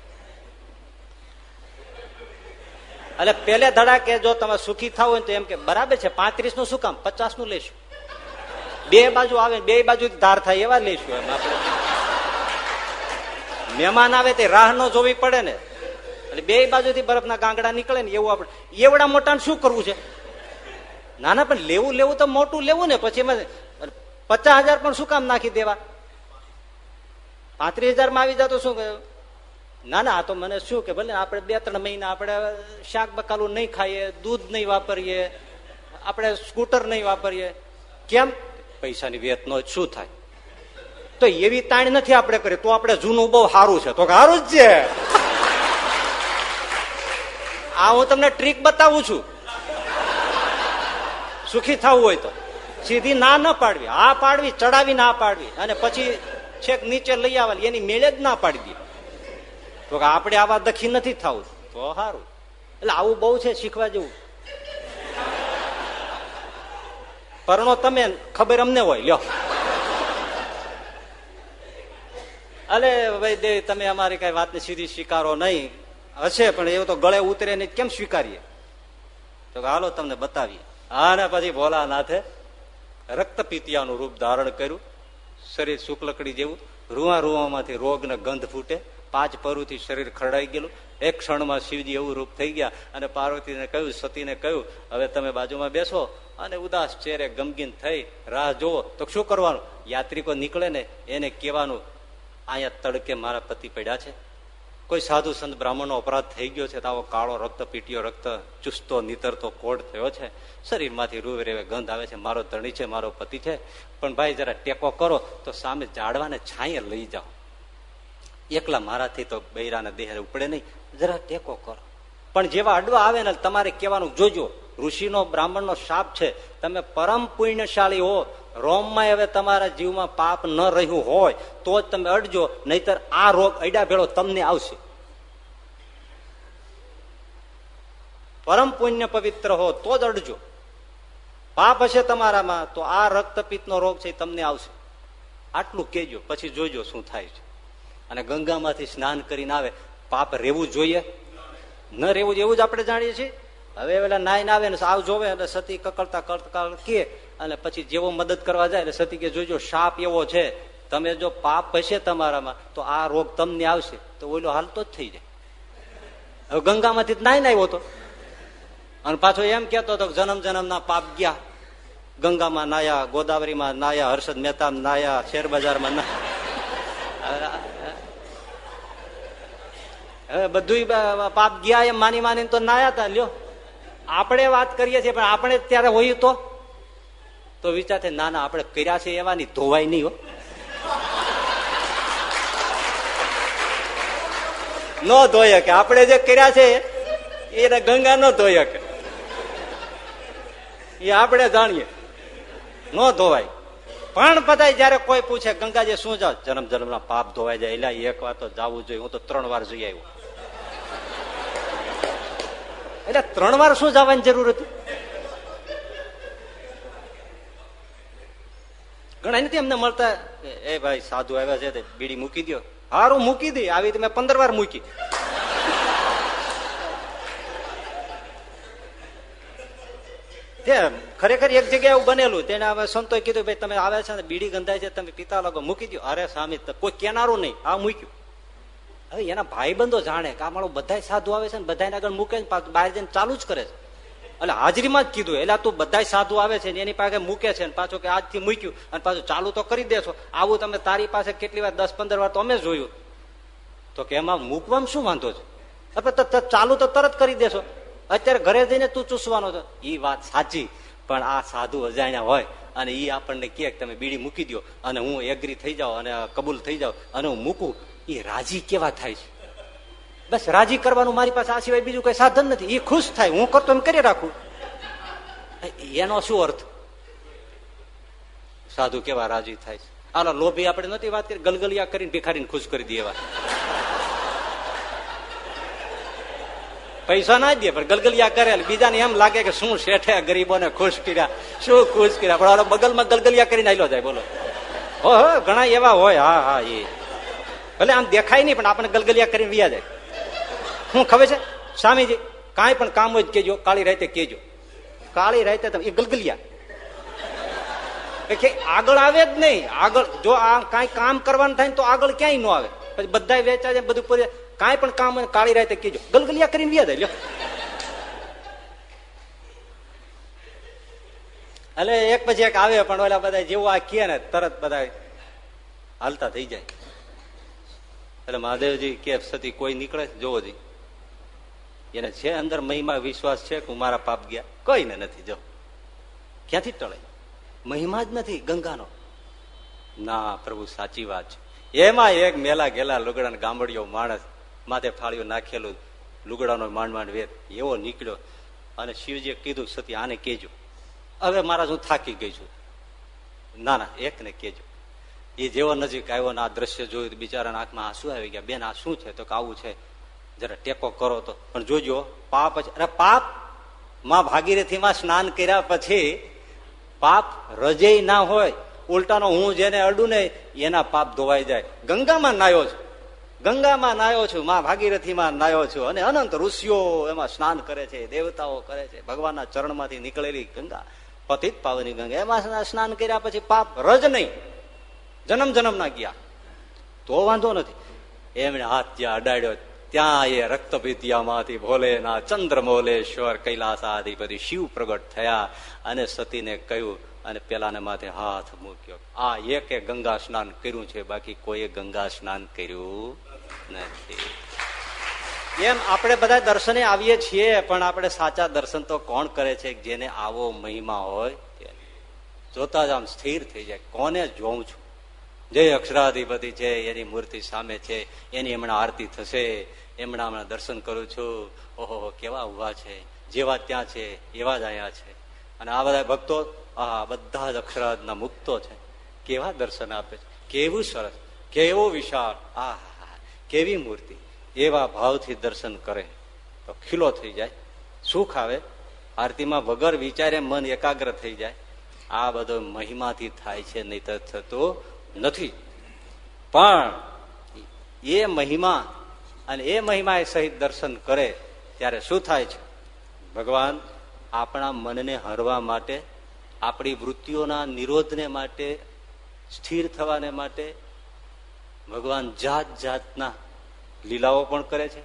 એટલે પેલે ધડાકે જો તમે સુખી થાવ હોય તો એમ કે, બરાબર છે પાંત્રીસનું શું કામ? પચાસનું લેશું બે બાજુ આવે બે બાજુ ધાર થાય એવા લેશું એમ આપણે. મહેમાન આવે તે રાહ ન જોવી પડે ને. એટલે બે બાજુથી બરફના ગાંગડા નીકળે ને એવું આપણે. એવડા મોટા શું કરવું છે? ના ના પણ લેવું લેવું તો મોટું લેવું ને, પછી એમાં પચાસ હજાર પણ શું કામ નાખી દેવા? પાંત્રીસ હજારમાં આવી જાય તો શું ના ના તો મને શું કે ભલે આપણે બે, ત્રણ મહિના આપણે શાક બકાલું નહીં ખાઈએ, દૂધ નહીં વાપરીએ, આપણે સ્કૂટર નહીં વાપરીએ. કેમ? પૈસાની વેત નો શું થાય? તો એવી તાણ નથી આપણે કરી. તો આપણે જૂનું બહુ સારું છે. તો સારું જ છે. આ હું તમને ટ્રીક બતાવું છું. સુખી થવું હોય તો. સીધી ના ન પાડવી. આ પાડવી, ચડાવી ના પાડવી. અને પછી છેક નીચે લઈ આવવાની. એની મેળે જ ના પાડી દે કે આપણે આવા દખી નથી થવું તો સારું એટલે આવું બહુ છે શીખવા જેવું. પરણો તમે ખબર અમને હોય, લ્યો. અલે ભાઈ દે, તમે અમારી કઈ વાતને સીધી સ્વીકારો નહીં. હશે, પણ એવું તો ગળે ઉતરે નહીં, કેમ સ્વીકારીએ? તો હાલો તમને બતાવીએ. હા અને પછી ભોલાનાથે રક્તપીતિયાનું રૂપ ધારણ કર્યું. શરીર શુક્લકડી જેવું. રૂવા રૂવામાંથી રોગ ને ગંધ ફૂટે. પાંચ પરુથી શરીર ખરડાઈ ગયેલું. એક ક્ષણમાં શિવજી એવું રૂપ થઈ ગયા અને પાર્વતીને કહ્યું, સતીને કહ્યું, હવે તમે બાજુમાં બેસો. અને ઉદાસ ચહેરે ગમગીન થઈ, રાહ જોવો તો શું કરવાનું? યાત્રિકો નીકળે ને એને કહેવાનું, અહીંયા તડકે મારા પતિ પડ્યા છે. કોઈ સાધુ સંત બ્રાહ્મણનો અપરાધ થઈ ગયો છે તો આવો કાળો રક્ત, પીટીયો રક્ત, ચુસ્તો, નીતરતો કોડ થયો છે. શરીરમાંથી રૂવે રેવે ગંધ આવે છે, મારો ધણી છે, મારો પતિ છે. પણ ભાઈ જરા ટેકો કરો તો સામે ઝાડવાને છાંયે લઈ જાઓ. એકલા મારાથી તો બૈરાના દેહ ઉપડે નહીં. જરા ટેકો કરો. પણ જેવા અડવા આવે ને તમારે કહેવાનું, જોજો, ઋષિનો, બ્રાહ્મણનો શાપ છે. તમે પરમ પુણ્યશાળી હો. રોમમાં હવે તમારા જીવમાં પાપ ન રહ્યું હોય, તો જ તમે અડજો. નહીતર આ રોગ અડ્યા ભેળો તમને આવશે. પરમ પુણ્ય પવિત્ર હો, તો જ અડજો. પાપ હશે તમારામાં, તો આ રક્તપિત્તનો રોગ છે તમને આવશે. આટલું કેજો પછી જોજો શું થાય છે. અને ગંગામાંથી સ્નાન કરીને આવે, પાપ રહેવું જોઈએ? ન રહેવું એવું જ આપણે જાણીએ છીએ? હવે પેલા નાઈને આવે ને સાવ જોવે એટલે સતી કકડતા કડતા કે અને પછી જેવો મદદ કરવા જાય એટલે સતી કે જોજો સાપ એવો છે. તમે જો પાપ હશે તમારામાં, તો આ રોગ તમને આવશે. તો ઓલો હાલતો જ થઈ જાય. હવે ગંગામાંથી નાઈને આવ્યો હતો અને પાછો એમ કેતો હતો જન્મ જન્મના પાપ ગયા. ગંગામાં નાયા, ગોદાવરીમાં નાયા, હર્ષદ મહેતા નાયા, શેરબજારમાં ના હવે બધું પાપ ગયા એમ માની માની તો નાયા હતા, લ્યો. આપણે વાત કરીએ છીએ, પણ આપણે ત્યારે હોય તો? તો વિચાર થાય ના ના, આપણે કર્યા છે એવા ની ધોવાય નહીં, હો. ન ધોઈ કે આપણે જે કર્યા છે, એને ગંગા ન ધોઈ કે એ આપણે જાણીએ. ન ધોવાય. પણ બધા જયારે કોઈ પૂછે ગંગાજી શું જાવ જન્મ જન્મ પાપ ધોવાઈ જાય. એટલે એક વાર તો જવું જોઈએ. હું તો ત્રણ વાર જોઈ આવ્યો. એટલે ત્રણ વાર શું જવાની જરૂર હતી? ઘણા નથી એમને મળતા? એ ભાઈ સાધુ આવ્યા છે બીડી મૂકી દો હારું મૂકી દે. આવી તમે પંદર વાર મૂકી. ખરેખર એક જગ્યાએ એવું બનેલું. તેને હવે સંતોએ કીધું ભાઈ તમે આવ્યા છે ને બીડી ગંધાય છે તમે પિતા લાગો. મૂકી દો અરે સ્વામી કોઈ કેનારું નહીં. આ મૂક્યું. હવે એના ભાઈબંધો જાણે કે આ મારો બધા સાધુ આવે છે ને બધા આગળ મૂકે ને બહાર જઈને ચાલુ જ કરે છે. એટલે હાજરીમાં જ કીધું એટલે તું બધા સાધુ આવે છે ને એની પાસે મૂકે છે પાછું કે આજથી મૂક્યું અને પાછું ચાલુ તો કરી દેશો. આવું તમે તારી પાસે કેટલી વાર, દસ, પંદર વાર તો અમે જોયું. તો કે એમાં મૂકવામાં શું વાંધો છે? ચાલુ તો તરત કરી દેશો. અત્યારે ઘરે જઈને તું ચૂસવાનો છો. એ વાત સાચી, પણ આ સાધુ અજાણ્યા હોય અને એ આપણને કહે તમે બીડી મૂકી દો અને હું એગ્રી થઈ જાઉં અને કબૂલ થઈ જાઉં અને હું મૂકું. એ રાજી કેવા થાય છે? બસ રાજી કરવાનું મારી પાસે આ સિવાય બીજું કઈ સાધન નથી. એ ખુશ થાય. હું કરતો એમ કરી રાખું. એનો શું અર્થ? સાધુ કેવા રાજી થાય છે? આલા લોભી આપણે નથી વાત કરી. ગલગલિયા કરીને ભિખારીને ખુશ કરી દે પૈસા ના દે, પણ ગલગલિયા કરે બીજાને એમ લાગે કે શું શેઠે ગરીબોને ખુશ કર્યા, શું ખુશ કર્યા. પણ બગલમાં ગલગલિયા કરીને આવેલો જાય, બોલો. હો, ઘણા એવા હોય. હા હા, એ. ભલે આમ દેખાય નહીં, પણ આપણે ગલગલિયા કરીને વ્યા જાય. શું ખબર છે? સ્વામીજી, કાંઈ પણ કામ હોય કેજો કાળી રાતે કેજો કાળી રાતે તમે, એ ગલગલિયા. કે આગળ આવે જ નહીં. આગળ, જો આ કાંઈ કામ કરવાનું થાય તો આગળ ક્યાંય ન આવે. પછી બધા વેચા જાય બધું પૂરે કાંઈ પણ કામ હોય કાળી રાતે કેજો ગલગલિયા કરીને વ્યા જાય એટલે એક પછી એક આવે, પણ ઓલા બધા જેવું આ કે ને, તરત બધા હાલતા થઈ જાય. એટલે મહાદેવજી કે, સતી, કોઈ નીકળે? જોવો જી. એને છે અંદર મહિમા, વિશ્વાસ છે કે હું મારા પાપ ગયા. કોઈને નથી, જો. ક્યાંથી ટળે? મહિમા જ નથી, ગંગાનો. ના, પ્રભુ, સાચી વાત છે. એમાં એક મેલા ગેલા લુગડા ગામડીઓ માણસ, માથે ફાળીઓ નાખેલું લુગડાનો માંડ માંડ વેત એવો નીકળ્યો. અને શિવજીએ કીધું, સતી, આને કેજો હવે મારા હું થાકી ગઈ છું. ના ના એક ને કેજો એ જેવો નજીક આવ્યો ને આ દ્રશ્ય જોયું બિચારાના આંખમાં આંસુ આવી ગયા. બેન, આ શું છે? તો કે આવું છે. જરા ટેકો કરો તો. પણ જોજો, પાપ અરે પાપ! માં ભાગીરથી માં સ્નાન કર્યા પછી પાપ રજે ના હોય. ઉલટાનો હું જેને અડું ને એના પાપ ધોવાઈ જાય. ગંગામાં નાયો છું. ગંગામાં નાયો છું, માં ભાગીરથીમાં નાયો છું. અને અનંત ઋષિઓ એમાં સ્નાન કરે છે, દેવતાઓ કરે છે. ભગવાનના ચરણમાંથી નીકળેલી ગંગા, પતિત પાવની ગંગા. એમાં સ્નાન કર્યા પછી પાપ રજ નહીં. જન્મ જન્મ ના ગયા. તો વાંધો નથી. એમણે હાથ ત્યાં અડાડ્યો. ત્યાં એ રક્તભીતિયામાંથી ભોલેના ચંદ્રમોલેશ્વર કૈલાસાધિપતિ શિવ પ્રગટ થયા અને સતીને કહ્યું અને પેલાને માથે હાથ મૂક્યો. આ એક ગંગા સ્નાન કર્યું છે, બાકી કોઈએ ગંગા સ્નાન કર્યું નથી. એમ આપણે બધા દર્શને આવીએ છીએ, પણ આપણે સાચા દર્શન તો કોણ કરે છે? જેને આવો મહિમા હોય જોતા જ આમ સ્થિર થઈ જાય. કોને જોઉં છું? જે અક્ષરાધિપતિ છે, એની મૂર્તિ સામે છે, એની હમણાં આરતી થશે, એમણા હમણાં દર્શન કરું છું. ઓહો કેવા ઊભા છે, જેવા ત્યાં છે, એવા જ અહીંયા છે. અને આ બધા ભક્તો આ બધા જ અક્ષરાધના મુક્તો છે. કેવા દર્શન આપે છે? કેવું સરસ, કેવો વિશાળ આ કેવી મૂર્તિ. એવા ભાવથી દર્શન કરે. તો ખીલો થઈ જાય, સુખ આવે. આરતીમાં વગર વિચારે મન એકાગ્ર થઈ જાય. આ બધો મહિમાથી થાય છે નહીં તો થતું નથી. પણ એ મહિમા અને એ મહિમા સહિત દર્શન કરે ત્યારે શું થાય છે? ભગવાન આપણા મનને હરવા માટે, આપણી વૃત્તિઓના નિરોધને માટે, સ્થિર થવાને માટે ભગવાન જાત જાતના લીલાઓ પણ કરે છે,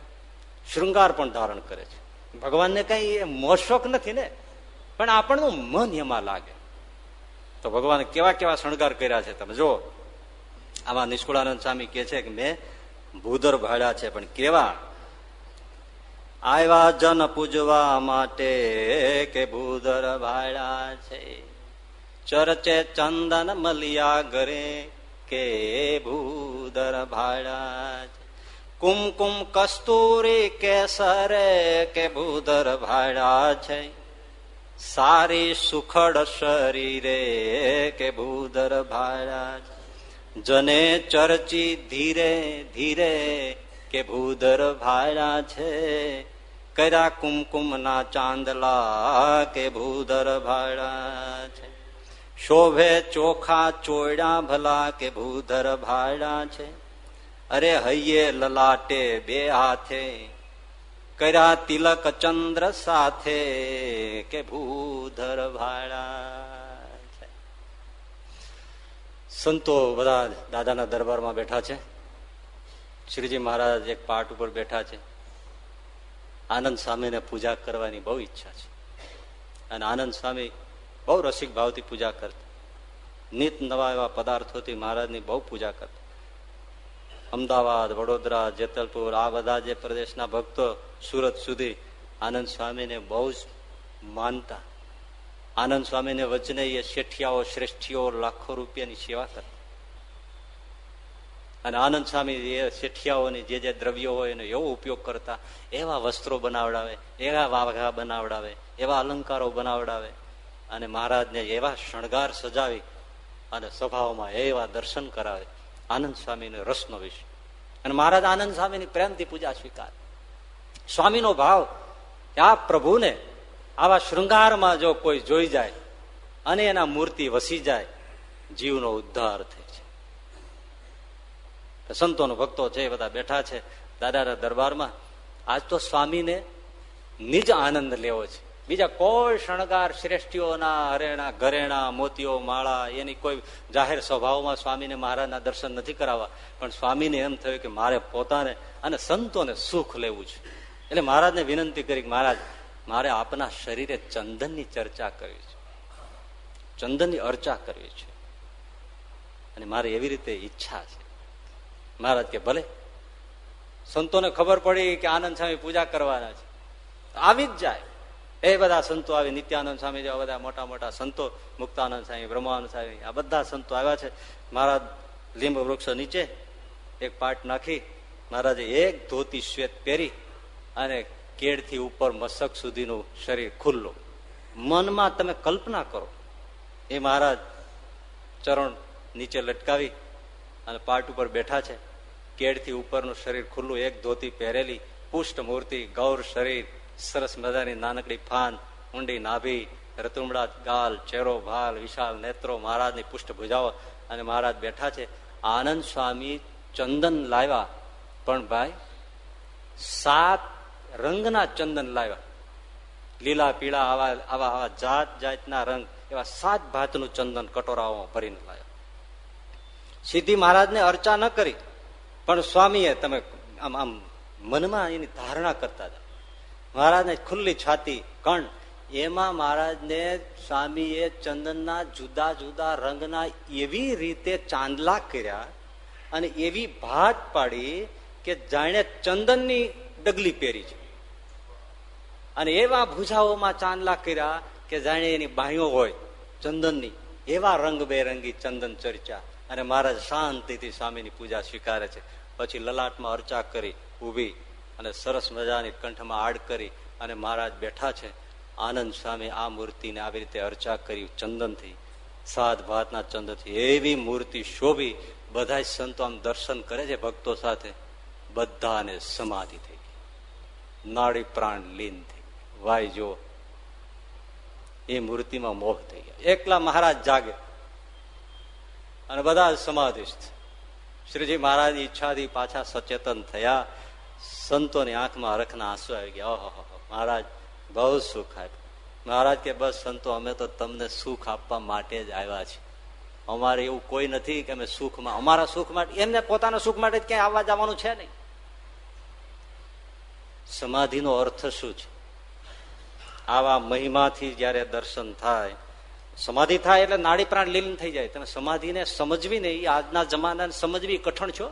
શૃંગાર પણ ધારણ કરે છે. ભગવાનને કઈ મોશોક નથી ને? પણ આપણનું મન એમાં લાગે. તો ભગવાન કેવા કેવા શણગાર કર્યા છે તમે જો આમાં નિષ્કુળાનંદ સ્વામી કે છે કે મેં ભૂદર ભાડ્યા છે, પણ કેવા? આવ્યા જન પૂજવા માટે કે ભૂદર ભાડ્યા છે? ચર્ચે ચંદન મલિયા ઘરે કે ભૂદર ભાડા છે? કુમકુમ કસ્તુરી કેસરે કે ભૂદર ભાડા છે? સારી સુખડ શરીરે કે ભૂદર ભાડા છે? જને ચર્ચી ધીરે ધીરે કે ભૂદર ભાડા છે. કર્યા કુમકુમ ના ચાંદલા કે ભૂદર ભાડા છે. શોભે ચોખા ચોયડા ભલા કે ભૂધર ભાડા છે. અરે હૈયે લલાટે બે હાથે. કર્યા તિલક ચંદ્ર સાથે કે ભૂધર ભાડા સંતો બધા દાદાના દરબારમાં બેઠા છે. શ્રીજી મહારાજ એક પાટ ઉપર બેઠા છે. આનંદ સ્વામીને પૂજા કરવાની બહુ ઈચ્છા છે. અને આનંદ સ્વામી બહુ રસિક ભાવથી પૂજા કરતા. નિત નવા એવા પદાર્થોથી મહારાજની બહુ પૂજા કરતા. અમદાવાદ, વડોદરા, જેતલપુર, આ બધા જે પ્રદેશના ભક્તો સુરત સુધી આનંદ સ્વામીને બહુ જ માનતા. આનંદ સ્વામીને વચને એ શેઠિયાઓ, શ્રેષ્ઠીઓ લાખો રૂપિયાની સેવા કરતા અને આનંદ સ્વામી એ શેઠિયાઓની જે જે દ્રવ્યો હોય એનો એવો ઉપયોગ કરતા, એવા વસ્ત્રો બનાવડાવે, એવા વાઘા બનાવડાવે, એવા અલંકારો બનાવડાવે. અને મહારાજને એવા શણગાર સજાવી અને સભાઓમાં એવા દર્શન કરાવે. આનંદ સ્વામીને રસનો વિષય અને મહારાજ આનંદ સ્વામીની પ્રેમથી પૂજા સ્વીકાર. સ્વામીનો ભાવ આ પ્રભુને આવા શૃંગારમાં જો કોઈ જોઈ જાય અને એના મૂર્તિ વસી જાય, જીવનો ઉદ્ધાર થાય છે. સંતોનો ભક્તો છે બધા બેઠા છે દાદાના દરબારમાં. આજ તો સ્વામીને નિજ આનંદ લેવો છે. બીજા કોઈ શણગાર શ્રેષ્ઠીઓના હરેણા, ઘરેણા, મોતીઓ, માળા, એની કોઈ જાહેર સ્વભાવમાં સ્વામીને મહારાજના દર્શન નથી કરાવવા. પણ સ્વામીને એમ થયું કે મારે પોતાને અને સંતોને સુખ લેવું છે. એટલે મહારાજને વિનંતી કરી મહારાજ મારે આપના શરીરે ચંદનની ચર્ચા કરવી છે. ચંદનની અર્ચા કરવી છે. અને મારે એવી રીતે ઈચ્છા છે. મહારાજ કે ભલે, સંતોને ખબર પડી કે આનંદ સ્વામી પૂજા કરવાના છે. આવી જ જાય. એ બધા સંતો આવી, નિત્યાનંદ સ્વામી જેવા બધા મોટા મોટા સંતો, મુક્તાનંદ સ્વામી, બ્રહ્માનંદ સ્વામી, આ બધા સંતો આવ્યા છે. મહારાજ લીંબ વૃક્ષ નીચે, એક પાટ નાખી, મહારાજે એક ધોતી શ્વેત પહેરી અને કેડથી ઉપર મશક સુધીનું શરીર ખુલ્લું. મનમાં તમે કલ્પના કરો. એ મહારાજ ચરણ નીચે લટકાવી અને પાટ ઉપર બેઠા છે. કેળથી ઉપરનું શરીર ખુલ્લું, એક ધોતી પહેરેલી પુષ્ટ મૂર્તિ ગૌર શરીર, સરસ મજાની નાનકડી ફાન, ઊંડી નાભી, રતુમડા, ગાલ ચેરો ભાલ વિશાલ નેત્રો, મહારાજની પુષ્ટ ભુજાઓ અને મહારાજ બેઠા છે. આનંદ સ્વામી ચંદન લાવ્યા. પણ ભાઈ, સાત રંગના ચંદન લાવ્યા. લીલા, પીળા, આવા આવા આવા જાત, જાતના રંગ, એવા સાત ભાતનું ચંદન કટોરાઓમાં ભરીને લાવ્યા. સીધી મહારાજને અર્ચા ન કરી, પણ સ્વામીએ તમે આમ આમ મનમાં એની ધારણા કરતા હતા. મહારાજને ખુલ્લી છાતી, કણ, એમાં મહારાજને સ્વામીએ ચંદનના જુદા જુદા રંગના એવી રીતે ચાંદલા કર્યા અને એવી ભાત પાડી કે જાણે ચંદનની ડગલી પહેરી છે. અને એવા ભૂજાઓમાં ચાંદલા કર્યા કે જાણે એની બાહીઓ હોય ચંદનની. એવા રંગબેરંગી ચંદન ચર્ચા. અને મહારાજ શાંતિથી સ્વામીની પૂજા સ્વીકારે છે. પછી લલાટમાં અર્ચા કરી, ઊભી અને સરસ મજાની કંઠમાં આડ કરી અને મહારાજ બેઠા છે. આનંદ સ્વામી આ મૂર્તિને આવી રીતે અર્ચા કરી ચંદનથી, સાત ભાતના ચંદનથી એવી મૂર્તિ શોભી બધા સંતો આમ દર્શન કરે છે ભક્તો સાથે. બધાને સમાધિ થઈ ગઈ. નાડી પ્રાણ લીન થઈ વાય જો એ મૂર્તિમાં મોહ થઈ ગયા. એકલા મહારાજ જાગે. અને બધા સમાધિસ્થ. શ્રીજી મહારાજ ઈચ્છાથી પાછા સચેતન થયા. સંતોની આંખમાં હરખના આંસુ આવી ગયા. ઓહો મહારાજ, બહુ સુખ આપ્યું. મહારાજ કે, બસ સંતો, અમે તો તમને સુખ આપવા માટે જ આવ્યા છીએ. અમારે એવું કોઈ નથી કે અમે સુખમાં, અમારા સુખ માટે, એમને પોતાના સુખ માટે ક્યાંય આવવા જવાનું છે નહીં. સમાધિનો અર્થ શું છે? આવા મહિમાથી જયારે દર્શન થાય, સમાધિ થાય એટલે નાડી પ્રાણ લીન થઈ જાય. તમે સમાધિને સમજવી ને એ આજના જમાનાને સમજવી કઠણ છો.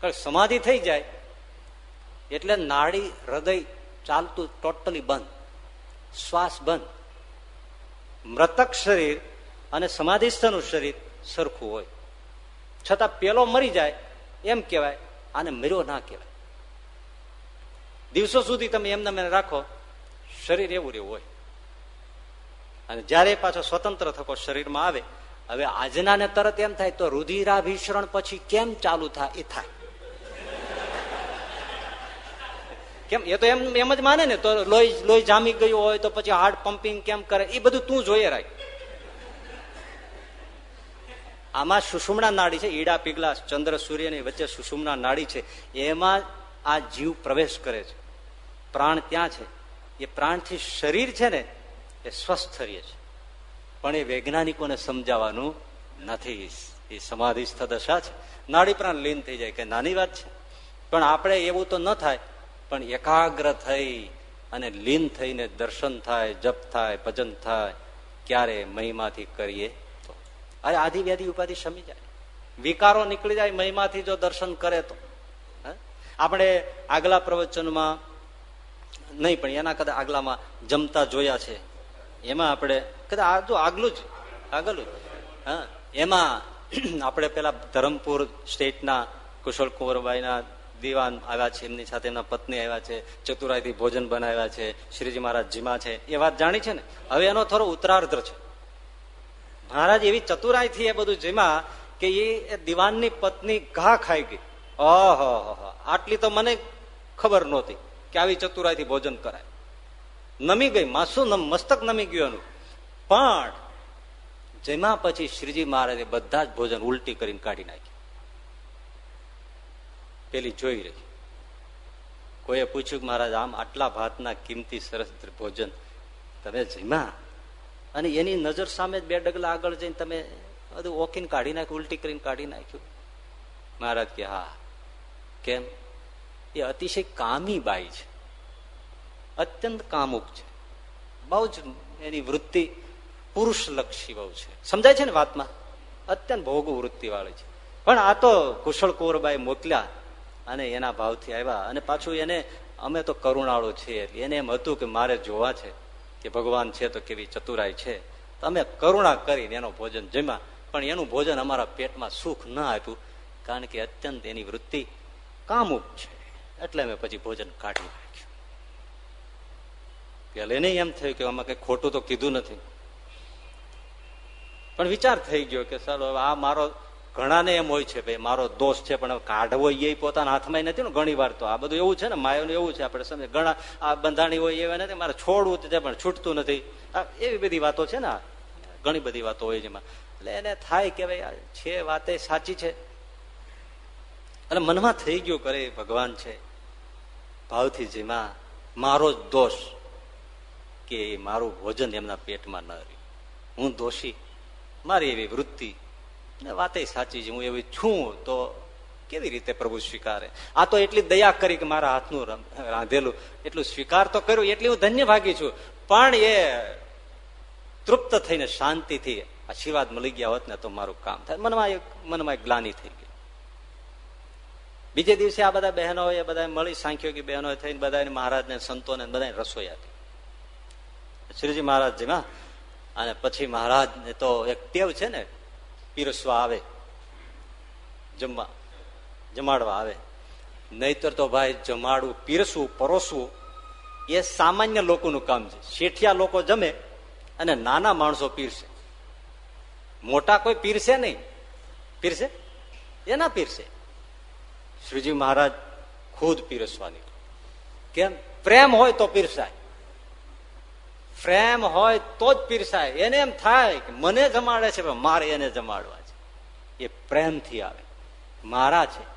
કારણ સમાધિ થઈ જાય એટલે નાડી હૃદય ચાલતું ટોટલી બંધ. શ્વાસ બંધ. મૃતક શરીર અને સમાધિસ્થનું શરીર સરખું હોય. છતાં પેલો મરી જાય, એમ કહેવાય, આને મર્યો ના કહેવાય. દિવસો સુધી તમે એમને રાખો શરીર એવું રહેવું હોય. અને જયારે પાછો સ્વતંત્ર થકો શરીરમાં આવે, હવે આજના ને તરત એમ થાય, તો રુધિરાભિષરણ પછી કેમ ચાલુ થાય એ થાય. કેમ? એ તો એમ એમ જ માને ને, તો લોહી લોહી જામી ગયું હોય, તો પછી હાર્ટ પમ્પિંગ કેમ કરે? એ બધું તું જોઈએ રાખ આમાં સુષુમણા નાડી છે, ઈડા, પીગલા, ચંદ્ર, સૂર્યની વચ્ચે સુષુમણા નાડી છે. એમાં આ જીવ પ્રવેશ કરે છે. પ્રાણ ત્યાં છે. એ પ્રાણથી શરીર છે ને, એ સ્વસ્થ રહે છે. પણ એ વૈજ્ઞાનિકોને સમજાવવાનું નથી. એ સમાધિસ્થ દશા છે. નાડી પ્રાણ લીન થઈ જાય કે નાની વાત છે. પણ આપણે એવું તો ન થાય, પણ એકાગ્ર થઈ અને લીન થઈને દર્શન થાય, જપ થાય, ભજન થાય, ક્યારે મહિમાથી કરીએ તો. અરે આધિ ઉપાધિ શમી જાય. વિકારો નીકળી જાય મહિમાથી જો દર્શન કરે તો. આપણે આગલા પ્રવચનમાં નહીં, પણ એના કદાચ આગલામાં જમતા જોયા છે. એમાં આપણે કદાચ આ જો આગલું જ, આગલું હા, એમાં <clears throat> આપણે પેલા ધરમપુર સ્ટેટના કુશળ કુંવરબાઈના દીવાન આવ્યા છે, એમની સાથે એમના પત્ની આવ્યા છે, ચતુરાઈથી ભોજન બનાવ્યા છે, શ્રીજી મહારાજ જીમા છે, એ વાત જાણી છે ને? હવે એનો થોડો ઉત્તરાર્ધ છે. મહારાજ એવી ચતુરાઈથી એ બધું જીમા કે એ દિવાનની પત્ની ઘા ખાઈ ગઈ. ઓહો આટલી તો મને ખબર નહોતી. કે આવી ચતુરાઈથી ભોજન કરાય. નમી ગઈ, માસું મસ્તક નમી ગયું એનું. પણ જેમાં પછી શ્રીજી મહારાજે બધા જ ભોજન ઉલટી કરીને કાઢી નાખ્યું. પેલી જોઈ રહી. કોઈએ પૂછ્યું મહારાજ, આમ આટલા ભાતના કિંમતી સરસ ભોજન તમે જમ્યા અને એની નજર સામે બે ડગલા આગળ જઈને તમે બધું ઓકીને કાઢી નાખ્યું, ઉલટી કરીને કાઢી નાખ્યું. મહારાજ કે, હા. કેમ? એ અતિશય કામી બાઈ છે. અત્યંત કામુક છે. બહુ જ એની વૃત્તિ પુરુષ લક્ષી બહુ છે. સમજાય છે ને વાતમાં? અત્યંત ભોગ વૃત્તિ વાળી છે. પણ આ તો કુશળ કુંવરબાઈ મોકલ્યા અને એના ભાવથી આવ્યા અને પાછું એને અમે તો કરુણાળો છીએ. એને એમ હતું કે મારે જોવા છે કે ભગવાન છે તો કેવી ચતુરાઈ છે. તમે કરુણા કરીને એનો ભોજન જમ્યા. પણ એનું ભોજન અમારા પેટમાં સુખ ન આપ્યું. કારણ કે અત્યંત એની વૃત્તિ કામુક છે. એટલે મેં પછી ભોજન કાઢી નાખ્યું. પેલે નહીં એમ થયું કે આમાં કઈ ખોટું તો કીધું નથી. પણ વિચાર થઈ ગયો કે ચાલો આ મારો, ઘણાને એમ હોય છે ભાઈ, મારો દોષ છે, પણ કાઢવો એ પોતાના હાથમાં નથી ને ઘણી વાર તો. આ બધું એવું છે ને, માયોનું એવું છે, આપણે સમજે. ઘણા, આ બંધાણી હોય એવા નથી, મારે છોડવું તો પણ છૂટતું નથી. એવી બધી વાતો છે ને ઘણી બધી વાતો હોય જેમાં એટલે એને થાય કે ભાઈ છે વાતે સાચી છે. અને મનમાં થઈ ગયું કરે ભગવાન છે. ભાવથી જેમાં મારો જ દોષ કે મારું ભોજન એમના પેટમાં ન રહ્યું. હું દોષી, મારી એવી વૃત્તિ. વાતે સાચી છે, હું એવી છું, તો કેવી રીતે પ્રભુ સ્વીકારે? આ તો એટલી દયા કરી કે મારા હાથનું રાંધેલું. એટલું સ્વીકાર તો કર્યું, એટલી હું ધન્ય ભાગી છું. પણ એ તૃપ્ત થઈને શાંતિથી આશીર્વાદ મળી ગયા હોત ને તો મારું કામ થાય. મનમાં એક મનમાં એક ગ્લાની થઈ ગઈ. બીજે દિવસે આ બધા બહેનો એ બધા મળી સાંખ્યો કે બહેનો થઈને બધા મહારાજને સંતોને બધા રસોઈ આપી. શ્રીજી મહારાજજીમાં, અને પછી મહારાજ ને તો એક ટેવ છે ને, પીરસવા આવે, જમવા, જમાડવા આવે. નહીતર તો ભાઈ જમાડવું, પીરસવું, પરોસવું, એ સામાન્ય લોકોનું કામ છે. શેઠિયા લોકો જમે અને નાના માણસો પીરસે. મોટા કોઈ પીરસે નહીં. પીરસે? એ ના પીરસે. શ્રીજી મહારાજ ખુદ પીરસવાની. કેમ? પ્રેમ હોય તો પીરસાય. પ્રેમ હોય તો જ પીરસાય. એને એમ થાય કે મને જમાડે છે મારે એને જમાડવા છે. એ પ્રેમથી આવે. મારા છે.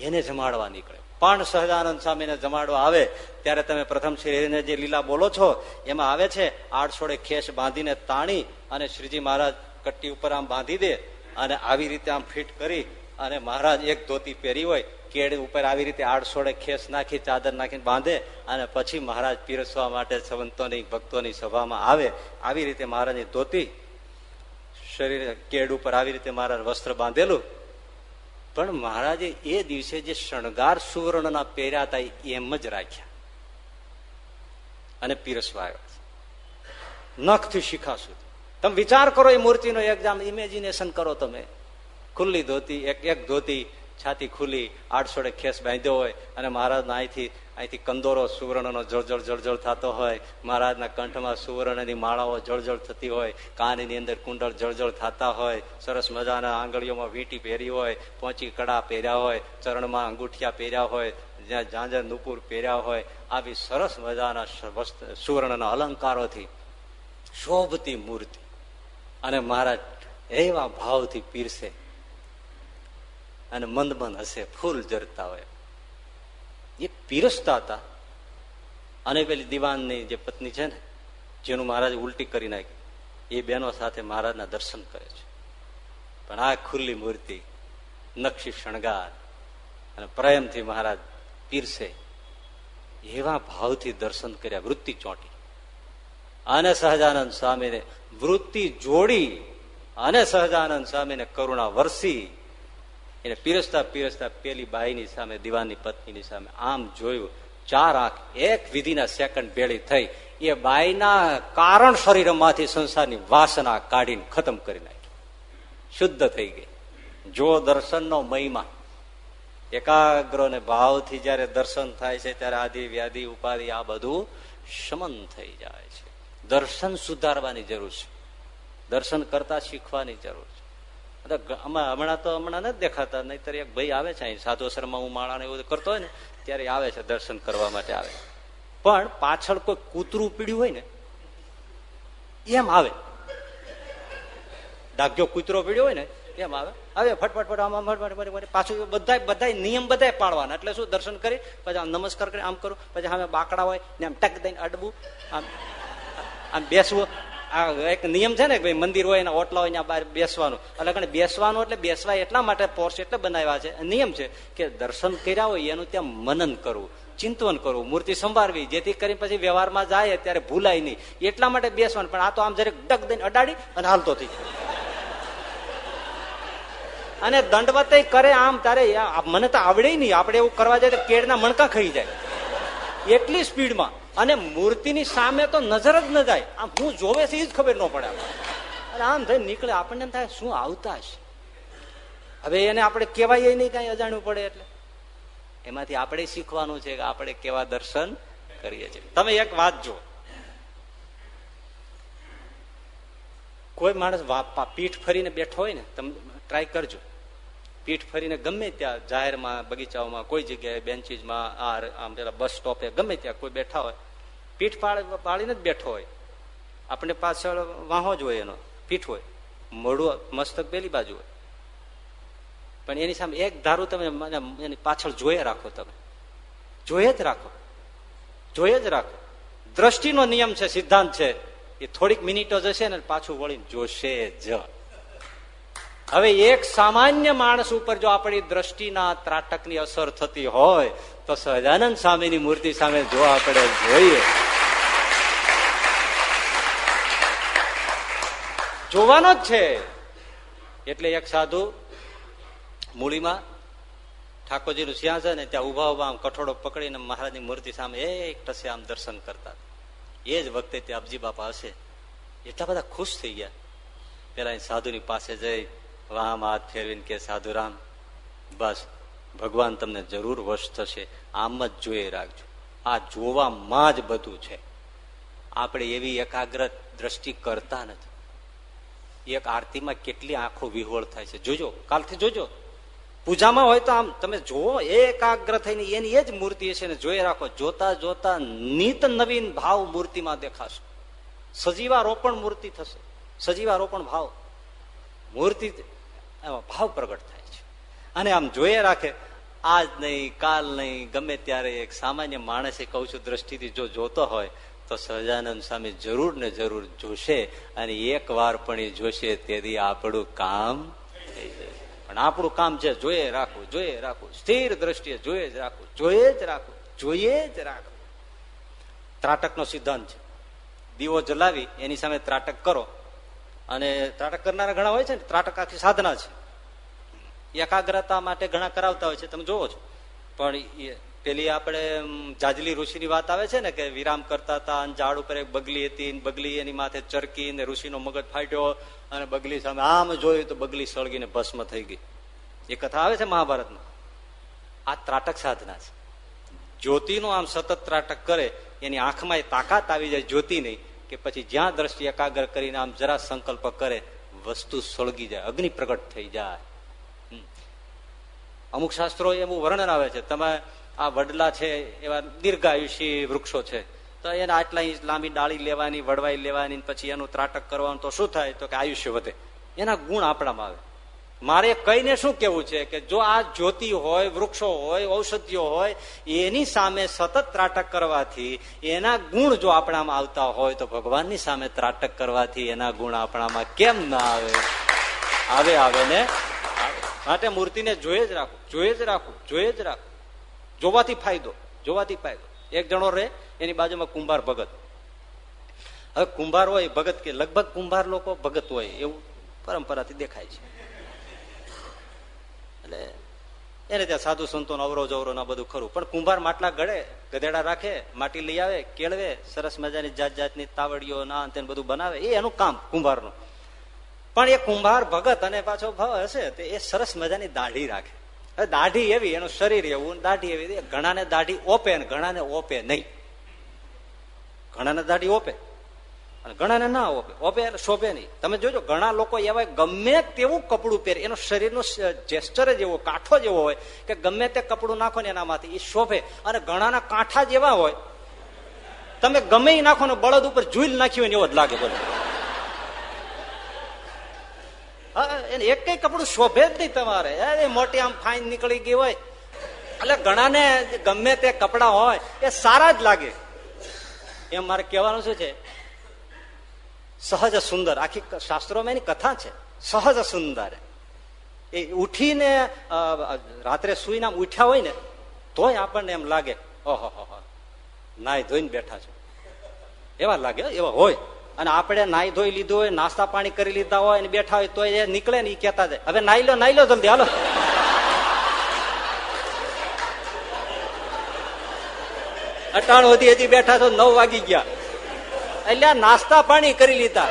એને જમાડવા નીકળે. પણ સહજાનંદ સ્વામીને જમાડવા આવે, ત્યારે તમે પ્રથમ શ્રીને જે લીલા બોલો છો, એમાં આવે છે, આડછોડે ખેસ બાંધીને તાણી અને શ્રીજી મહારાજ કટ્ટી ઉપર આમ બાંધી દે અને આવી રીતે આમ ફિટ કરી અને મહારાજ એક ધોતી પહેરી હોય કેડ ઉપર આવી રીતે આડસોડે ખેસ નાખી, ચાદર નાખીને બાંધે અને પછી મહારાજ પીરસવા માટે સંતોની, ભક્તોની સભામાં આવે. આવી રીતે મહારાજની ધોતી શરીર કેડ ઉપર આવી રીતે મહારાજ વસ્ત્ર બાંધેલું. પણ મહારાજે એ દિવસે જે શણગાર સુવર્ણના પહેર્યા હતા એમ જ રાખ્યા. અને પીરસવા આવ્યા નખથી શીખાશું તમે વિચાર કરો, એ મૂર્તિનો એક્ઝામ ઇમેજિનેશન કરો તમે. ખુલ્લી ધોતી, એક એક ધોતી છાતી ખુલ્લી આડસોડે ખેસ બાંધ્યો હોય અને મહારાજના અહીંથી અહીંથી કંદોરો સુવર્ણનો જળજળ જળજળ થતો હોય. મહારાજના કંઠમાં સુવર્ણની માળાઓ જળજળ થતી હોય. કાનની અંદર કુંડળ જળજળ થતા હોય. સરસ મજાના આંગળીઓમાં વીંટી પહેરી હોય. પોચી કડા પહેર્યા હોય. ચરણમાં અંગૂઠિયા પહેર્યા હોય. જ્યાં ઝાંઝર નુપુર પહેર્યા હોય. આવી સરસ મજાના સુવર્ણના અલંકારોથી શોભતી મૂર્તિ. અને મહારાજ એવા ભાવથી પીરસે. અને મંદ મંદ હશે, ફૂલ જરતા હોય. એ પીરસતા હતા. અને પેલી દિવાનની જે પત્ની છે ને, જેનું મહારાજ ઉલટી કરી નાખી એ બેનો સાથે મહારાજના દર્શન કરે છે. પણ આ ખુલ્લી મૂર્તિ નક્ષી શણગાર અને પ્રેમથી મહારાજ પીરસે, એવા ભાવથી દર્શન કર્યા, વૃત્તિ ચોંટી. અને સહજાનંદ સ્વામીને વૃત્તિ જોડી, અને સહજાનંદ સ્વામીને કરુણા વરસી એને પીરસતા પીરસતા પેલી બાઈની સામે દિવાની પત્નીની સામે આમ જોયું. ચાર આંખ, એક વિધિના સેકન્ડ ભેળી થઈ. એ બાઈના કારણ શરીરમાંથી સંસારની વાસના કાઢીને ખતમ કરી નાખી. શુદ્ધ થઈ ગઈ. જો દર્શનનો મહિમા એકાગ્ર ને ભાવથી જયારે દર્શન થાય છે, ત્યારે આદિ વ્યાધિ, ઉપાધિ, આ બધું શમન થઈ જાય છે. દર્શન સુધારવાની જરૂર છે. દર્શન કરતા શીખવાની જરૂર છે. હમણાં તો હમણાં નથી દેખાતા, નહીતર એક ભાઈ આવે છે અહીં, સાધુ શર્મા હું માળા એવું કરતો હોય ને, ત્યારે આવે છે, દર્શન કરવા માટે આવે. પણ પાછળ કોઈ કૂતરું પીડ્યું હોય ને, એમ આવે. ડાગ્યો કૂતરો પીડ્યો હોય ને, એમ આવે. હવે ફટફટ આમ ફટફટ પાછું બધા બધા નિયમ બધા પાડવાના. એટલે શું, દર્શન કરી, પછી આમ નમસ્કાર કરી, આમ કરું, પછી સામે બાકડા હોય ને આમ ટક દઈને અડવું, આમ આમ બેસવું. આ એક નિયમ છે ને ભાઈ મંદિર હોય એના ઓટલા હોય બહાર બેસવાનું. એટલે બેસવાનું એટલે બેસવા એટલા માટે પોર્સ એટલે બનાવ્યા છે. નિયમ છે કે દર્શન કર્યા હોય એનું ત્યાં મનન કરવું ચિંતન કરવું, મૂર્તિ સંભાળવી. જેથી કરી પછી વ્યવહારમાં જાય ત્યારે ભૂલાય નહીં. એટલા માટે બેસવાનું. પણ આ તો આમ જયારે ડગ દઈને અડાડી અને હાલતો થઈ અને દંડવત કરે આમ તારે મને તો આવડે નહીં. આપણે એવું કરવા જાય તો કેળના મણકા ખાઈ જાય. એટલી સ્પીડમાં અને મૂર્તિની સામે તો નજર જ ન જાય. આમ હું જોવે છે એ જ ખબર ન પડે અને આમ થઈ નીકળે. આપણને થાય, શું આવતા છે હવે એને આપણે કેવાય નહીં કઈ અજાણવું પડે એટલે. એમાંથી આપણે શીખવાનું છે કે આપણે કેવા દર્શન કરીએ છીએ. તમે એક વાત જો કોઈ માણસ પીઠ ફરીને બેઠો હોય ને, તમે ટ્રાય કરજો. પીઠ ફરીને ગમે ત્યાં જાહેરમાં, બગીચાઓમાં, કોઈ જગ્યાએ બેન્ચીસમાં આમ પેલા બસ સ્ટોપે ગમે ત્યાં કોઈ બેઠા હોય પીઠ પાળીને જ બેઠો હોય. આપણે પાછળ વાહો જ હોય એનો, પીઠ હોય. મોઢું મસ્તક પેલી બાજુ હોય. પણ એની સામે એક ધારું તમે એની પાછળ જોઈએ રાખો તમે. જોઈએ જ રાખો. જોઈએ જ રાખો. દ્રષ્ટિનો નિયમ છે, સિદ્ધાંત છે. એ થોડીક મિનિટો જશે ને પાછું વળીને જોશે જ. હવે એક સામાન્ય માણસ ઉપર જો આપણી દ્રષ્ટિના ત્રાટકની અસર થતી હોય, તો સહજાનંદ સ્વામીની મૂર્તિ સામે જો આપણે જોઈએ જોવાનો જ છે. એટલે એક સાધુ મૂળીમાં ઠાકોરજીનું ને ત્યાં ઊભા ઊભા આમ કઠોળો પકડીને મહારાજની મૂર્તિ સામે એક ટસે આમ દર્શન કરતા એ જ વખતે ત્યાં અબજી બાપા હશે. એટલા બધા ખુશ થઈ ગયા. પેલા સાધુની પાસે જઈ, વામ હાથ ફેરવીને કે, સાધુરામ, બસ, ભગવાન તમને જરૂર વશ થશે. આમ જ જોઈએ રાખજો. આ જોવામાં જ બધું છે. આપણે એવી એકાગ્ર દ્રષ્ટિ કરતા નથી. એક આરતીમાં કેટલી આંખો વિહોળ થાય છે. જોજો, કાલથી જોજો. પૂજામાં હોય તો આમ, તમે જુઓ, એકાગ્ર થઈને એની એ જ મૂર્તિ છે ને જોઈ રાખો, જોતા જોતા નિત નવીન ભાવ મૂર્તિમાં દેખાશે. સજીવારોપણ મૂર્તિ થશે. સજીવારોપણ ભાવ. મૂર્તિ ભાવ પ્રગટ થાય છે. અને આમ જોઈએ રાખે, આજ નહીં, કાલ નહીં, ગમે ત્યારે એક સામાન્ય માણસે કહું છું દ્રષ્ટિથી જો જોતો હોય તો સહજાનંદ સ્વામી જરૂર ને જરૂર જોશે અને એક વાર પણ એ જોશે તેથી આપણું કામ થઈ જશે પણ આપણું કામ છે, જોઈએ, રાખવું જોઈએ, રાખવું. સ્થિર દ્રષ્ટિએ જોઈએ જ રાખવું, જોઈએ જ રાખવું, જોઈએ જ રાખવું. ત્રાટકનો સિદ્ધાંત છે. દીવો જલાવી, એની સામે ત્રાટક કરો. અને ત્રાટક કરનારા ઘણા હોય છે ને, ત્રાટક આખી સાધના છે. એકાગ્રતા માટે ઘણા કરાવતા હોય છે, તમે જોવો છો. પણ પેલી આપણે જાજલી ઋષિની વાત આવે છે ને કે વિરામ કરતા હતા અને ઝાડ ઉપર એક બગલી હતી બગલી એની માથે ચરકી ને ઋષિનો મગજ ફાટ્યો અને બગલી સામે આમ જોયું તો બગલી સળગીને ભસ્મ થઈ ગઈ. એ કથા આવે છે મહાભારતમાં? આ ત્રાટક સાધના છે. જ્યોતિનો આમ સતત ત્રાટક કરે, એની આંખમાં તાકાત આવી જાય જ્યોતિ નહીં કે પછી જ્યાં દ્રષ્ટિ એકાગ્ર કરીને આમ જરા સંકલ્પ કરે, વસ્તુ સળગી જાય, અગ્નિ પ્રગટ થઈ જાય. અમુક શાસ્ત્રો એવું વર્ણન આવે છે. તમે આ વડલા છે, એવા દીર્ઘાયુષી વૃક્ષો છે. તો એને આટલા ઇંચ લાંબી ડાળી લેવાની વડવાઈ લેવાની, પછી એનું ત્રાટક કરવાનું, તો શું થાય? તો કે આયુષ્ય વધે. એના ગુણ આપણામાં આવે. મારે કહીને શું કેવું છે કે જો આ જ્યોતિ હોય, વૃક્ષો હોય, ઔષધિઓ હોય, એની સામે સતત ત્રાટક કરવાથી, એના ગુણ જો આપણામાં આવતા હોય, તો ભગવાનની સામે ત્રાટક કરવાથી એના ગુણ આપણામાં કેમ ના આવે? આવે આવે ને? માટે મૂર્તિને જોઈએ જ રાખવું જોઈએ જ રાખવું જોઈએ જ રાખવું જોવાથી ફાયદો જોવાથી ફાયદો. એક જણો રે એની બાજુમાં કુંભાર ભગત. હવે કુંભાર હોય, ભગત કે લગભગ કુંભાર લોકો ભગત હોય, એવું પરંપરાથી દેખાય છે. એટલે એને ત્યાં સાધુ સંતોનો અવરો જવરો ના બધું ખરું. પણ કુંભાર માટલા ગળે, ગધેડા રાખે, માટી લઈ આવે, કેળવે, સરસ મજાની જાત જાતની તાવડીઓ ના તેને બધું બનાવે, એ એનું કામ, કુંભારનું. પણ એ કુંભાર ભગત અને પાછો ભાવ હશે, તો એ સરસ મજાની દાઢી રાખે. દાઢી એવી, એનું શરીર એવું દાઢી એવી ઘણાને દાઢી ઓપે અને ઘણાને ઓપે નહીં. ઘણાને દાઢી ઓપે અને ઘણાને ના ઓપે. ઓપે એટલે શોભે નહીં. તમે જોજો, ઘણા લોકો એવા ગમે તેવું કપડું પહેરે. એનું શરીરનો જેસ્ચર જ એવો કાંઠો જેવો હોય કે ગમે તે કપડું નાખો ને એનામાંથી એ શોભે. અને ઘણાના કાંઠા જેવા હોય. તમે ગમે નાખો ને બળદ ઉપર જુઈલ નાખ્યું એવો જ લાગે બોલો. એને એક કપડું શોભે જ નહીં તમારે. એ મોટી આમ ફાઇન નીકળી ગઈ હોય. એટલે ઘણાને ગમે તે કપડા હોય, એ સારા જ લાગે. એમ મારે કહેવાનું શું છે? સહજ સુંદર. આખી શાસ્ત્રોમાં એની કથા છે. સહજ સુંદર. એ ઉઠીને રાત્રે સુઈને ઉઠ્યા હોય ને, તોય આપણને એમ લાગે, ઓહો નાય ધોઈને બેઠા છો. એવા લાગે એવા હોય. અને આપણે નાઈ ધોઈ લીધું હોય, નાસ્તા પાણી કરી લીધા હોય અને બેઠા હોય તો એ નીકળે ને એ કેતા જાય. હવે નાઈ લો નાઈ લો જલ્દી, હાલો. અટાણ સુધી હજી બેઠા છો, નવ વાગી ગયા. એટલે નાસ્તા પાણી કરી લીધા.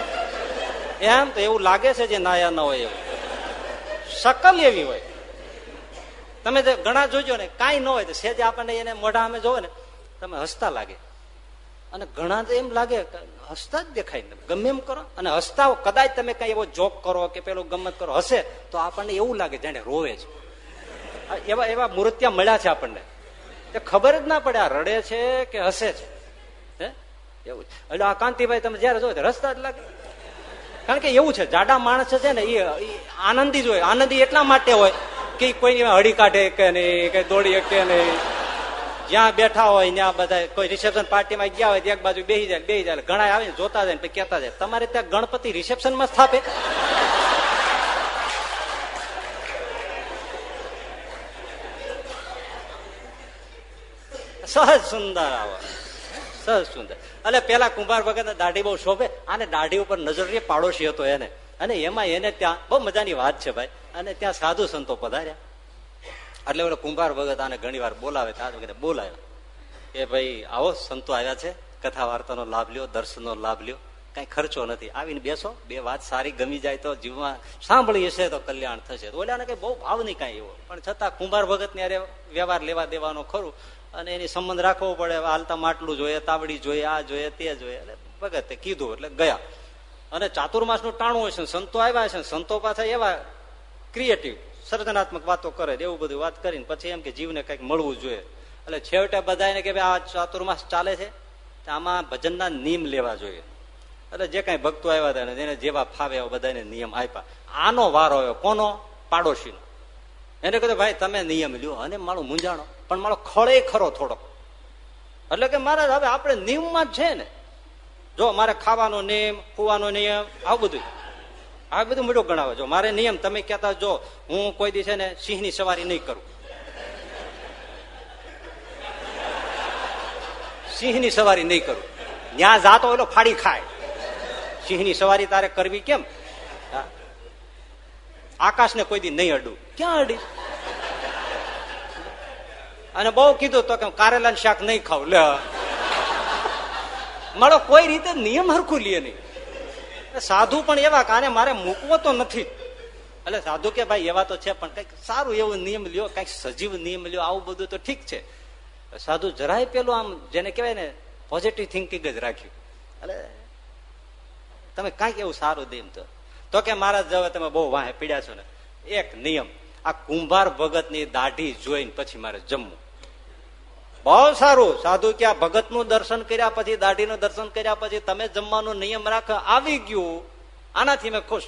એમ તો એવું લાગે છે જે નાયા ન હોય એવું. શકલ એવી હોય. તમે ઘણા જોજો ને, કાંઈ ન હોય. તો સેજ આપણને એને મોઢા અમે જોવો ને, તમે હસતા લાગે. અને ઘણા તો એમ લાગે હસતા જ દેખાય ગમે એમ કરો અને હસતા કદાચ તમે કઈ એવો જોક કરો કે પેલો ગમત કરો, હશે, તો આપણને એવું લાગે જાણે રોવે છે. એવા એવા મૂર્ત્યા મળ્યા છે આપણને. એ ખબર જ ના પડે આ રડે છે કે હસે છે. હે? એવું એટલે આ કાંતિભાઈ તમે જયારે જોયો રસ્તા જ લાગે. કારણ કે એવું છે, જાડા માણસ છે ને એ આનંદી જ હોય. આનંદી એટલા માટે હોય કે કોઈ હળી કાઢે કે નહીં કઈ દોડી કે નહીં. જ્યાં બેઠા હોય, ત્યાં બધા કોઈ રિસેપ્શન પાર્ટીમાં ગયા હોય એક બાજુ બેસી જાય બેસી જાય ઘણા આવે જોતા જાય પછી કેતા જાય, તમારે ત્યાં ગણપતિ રિસેપ્શનમાં સ્થાપે? સહજ સુંદર આવો. સહજ સુંદર. એટલે પેલા કુંભાર ભગત દાઢી બહુ શોભે અને દાઢી ઉપર નજર રે પાડોશી હતો એને. અને એમાં એને ત્યાં બહુ મજાની વાત છે ભાઈ. અને ત્યાં સાધુ સંતો પધાર્યા. એટલે ઓલો કુંભાર ભગત આને ઘણી વાર બોલાવે ત્યાં બોલાવ્યો કે ભાઈ, આવો, સંતો આવ્યા છે. કથા વાર્તાનો લાભ લ્યો, દર્શનનો લાભ લ્યો. કઈ ખર્ચો નથી. આવીને બેસો. બે વાત સારી ગમી જાય તો જીવમાં સાંભળી હશે તો કલ્યાણ થશે. ઓલાને કઈ બહુ ભાવ નહીં કાંઈ એવો. પણ છતાં કુંભાર ભગત ને વ્યવહાર લેવા દેવાનો ખરું. અને એની સંબંધ રાખવો પડે. હાલતા માટલું જોઈએ, તાવડી જોઈએ, આ જોઈએ, તે જોઈએ. એટલે ભગતે કીધું, એટલે ગયા. અને ચાતુર્માસનું ટાણું હોય છે સંતો આવ્યા છે સંતો પાછા એવા ક્રિએટિવ સર્જનાત્મક વાતો કરે એવું બધું વાત કરીને પછી એમ કે જીવને કંઈક મળવું જોઈએ. એટલે છેવટે બધા કે આ ચાતુર્માસ ચાલે છે આમાં ભજનના નિયમ લેવા જોઈએ. એટલે જે કઈ ભક્તો આવ્યા હતા એને જેવા ફાવે એવા બધાને નિયમ આપ્યા. આનો વારો આવ્યો કોનો? પાડોશીનો. એને કહ્યું ભાઈ, તમે નિયમ લ્યો, અને મારું મૂંઝાણો. પણ મારો ખળે ખરો થોડો એટલે કે મારા હવે આપણે નિયમમાં જ છે ને. જો મારે ખાવાનો નિયમ, ખુવાનો નિયમ, આવું બધું આ બધું મોટું ગણાવે. જો મારે નિયમ, તમે કહેતા જો હું કોઈ દિવસે ને સિંહની સવારી નહીં કરું. સિંહની સવારી નહીં કરું. ત્યાં જાતો એટલો ફાડી ખાય. સિંહની સવારી તારે કરવી કેમ? આકાશને કોઈ દી નહીં અડું ક્યાં અડી અને બહુ કીધું તો કે કારેલા શાક નહીં ખાવ લે. મારો કોઈ રીતે નિયમ હરખું લે નહીં. સાધુ પણ એવા કાને મારે મૂકવો તો નથી. એટલે સાધુ કે ભાઈ એવા તો છે, પણ કંઈક સારું એવું નિયમ લ્યો, કંઈક સજીવ નિયમ લ્યો, આવું બધું તો ઠીક છે. સાધુ જરાય પેલું આમ જેને કહેવાય ને પોઝિટિવ થિંકિંગ જ રાખ્યું. એટલે તમે કંઈક એવું સારું દેમ તો. તો કે મારા જવા તમે બહુ વાહે પીડ્યા છો ને. એક નિયમ, આ કુંભાર ભગત દાઢી જોઈને પછી મારે જમવું. બહુ સારું. સાધુ કે આ ભગતનું દર્શન કર્યા પછી દાઢી નું દર્શન કર્યા પછી તમે જમવાનો નિયમ રાખ, આવી ગયું. આનાથી મેં ખુશ.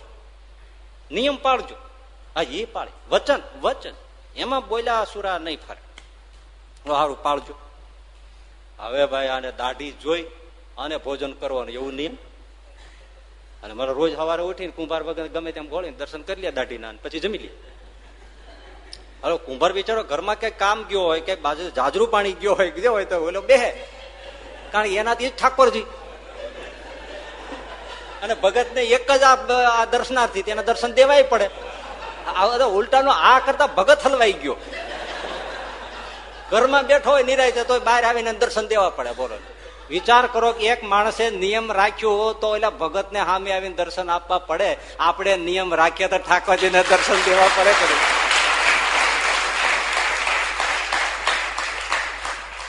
નિયમ પાડજો. હા એ પાડે. વચન વચન. એમાં બોલ્યા સુરા નહીં ફરે. સારું પાડજો. હવે ભાઈ આને દાઢી જોઈ અને ભોજન કરવાનું. એવું નિયમ? અને મારે રોજ સવારે ઉઠીને કુંભાર વગર ગમે તેમ ગોળીને દર્શન કરી લે દાઢીના પછી જમી લે. હવે કુંભાર બિચારો ઘરમાં કઈ કામ ગયો હોય કે બાજુ જાજરું પાણી ગયો હોય ગયો હોય તો ઓલો બેહે. કારણ એનાથી ઠાકોરજી. અને ભગત ને એક જ આ દર્શનાર્થી, તેના દર્શન દેવાય પડે. ઉલટાનો આ કરતા ભગત હલવાઈ ગયો. ઘરમાં બેઠો હોય નિરાય તો બહાર આવીને દર્શન દેવા પડે, બોલો. વિચાર કરો કે એક માણસે નિયમ રાખ્યો તો એટલે ભગત ને સામે આવીને દર્શન આપવા પડે. આપણે નિયમ રાખીએ તો ઠાકોરજીને દર્શન દેવા પડે કરી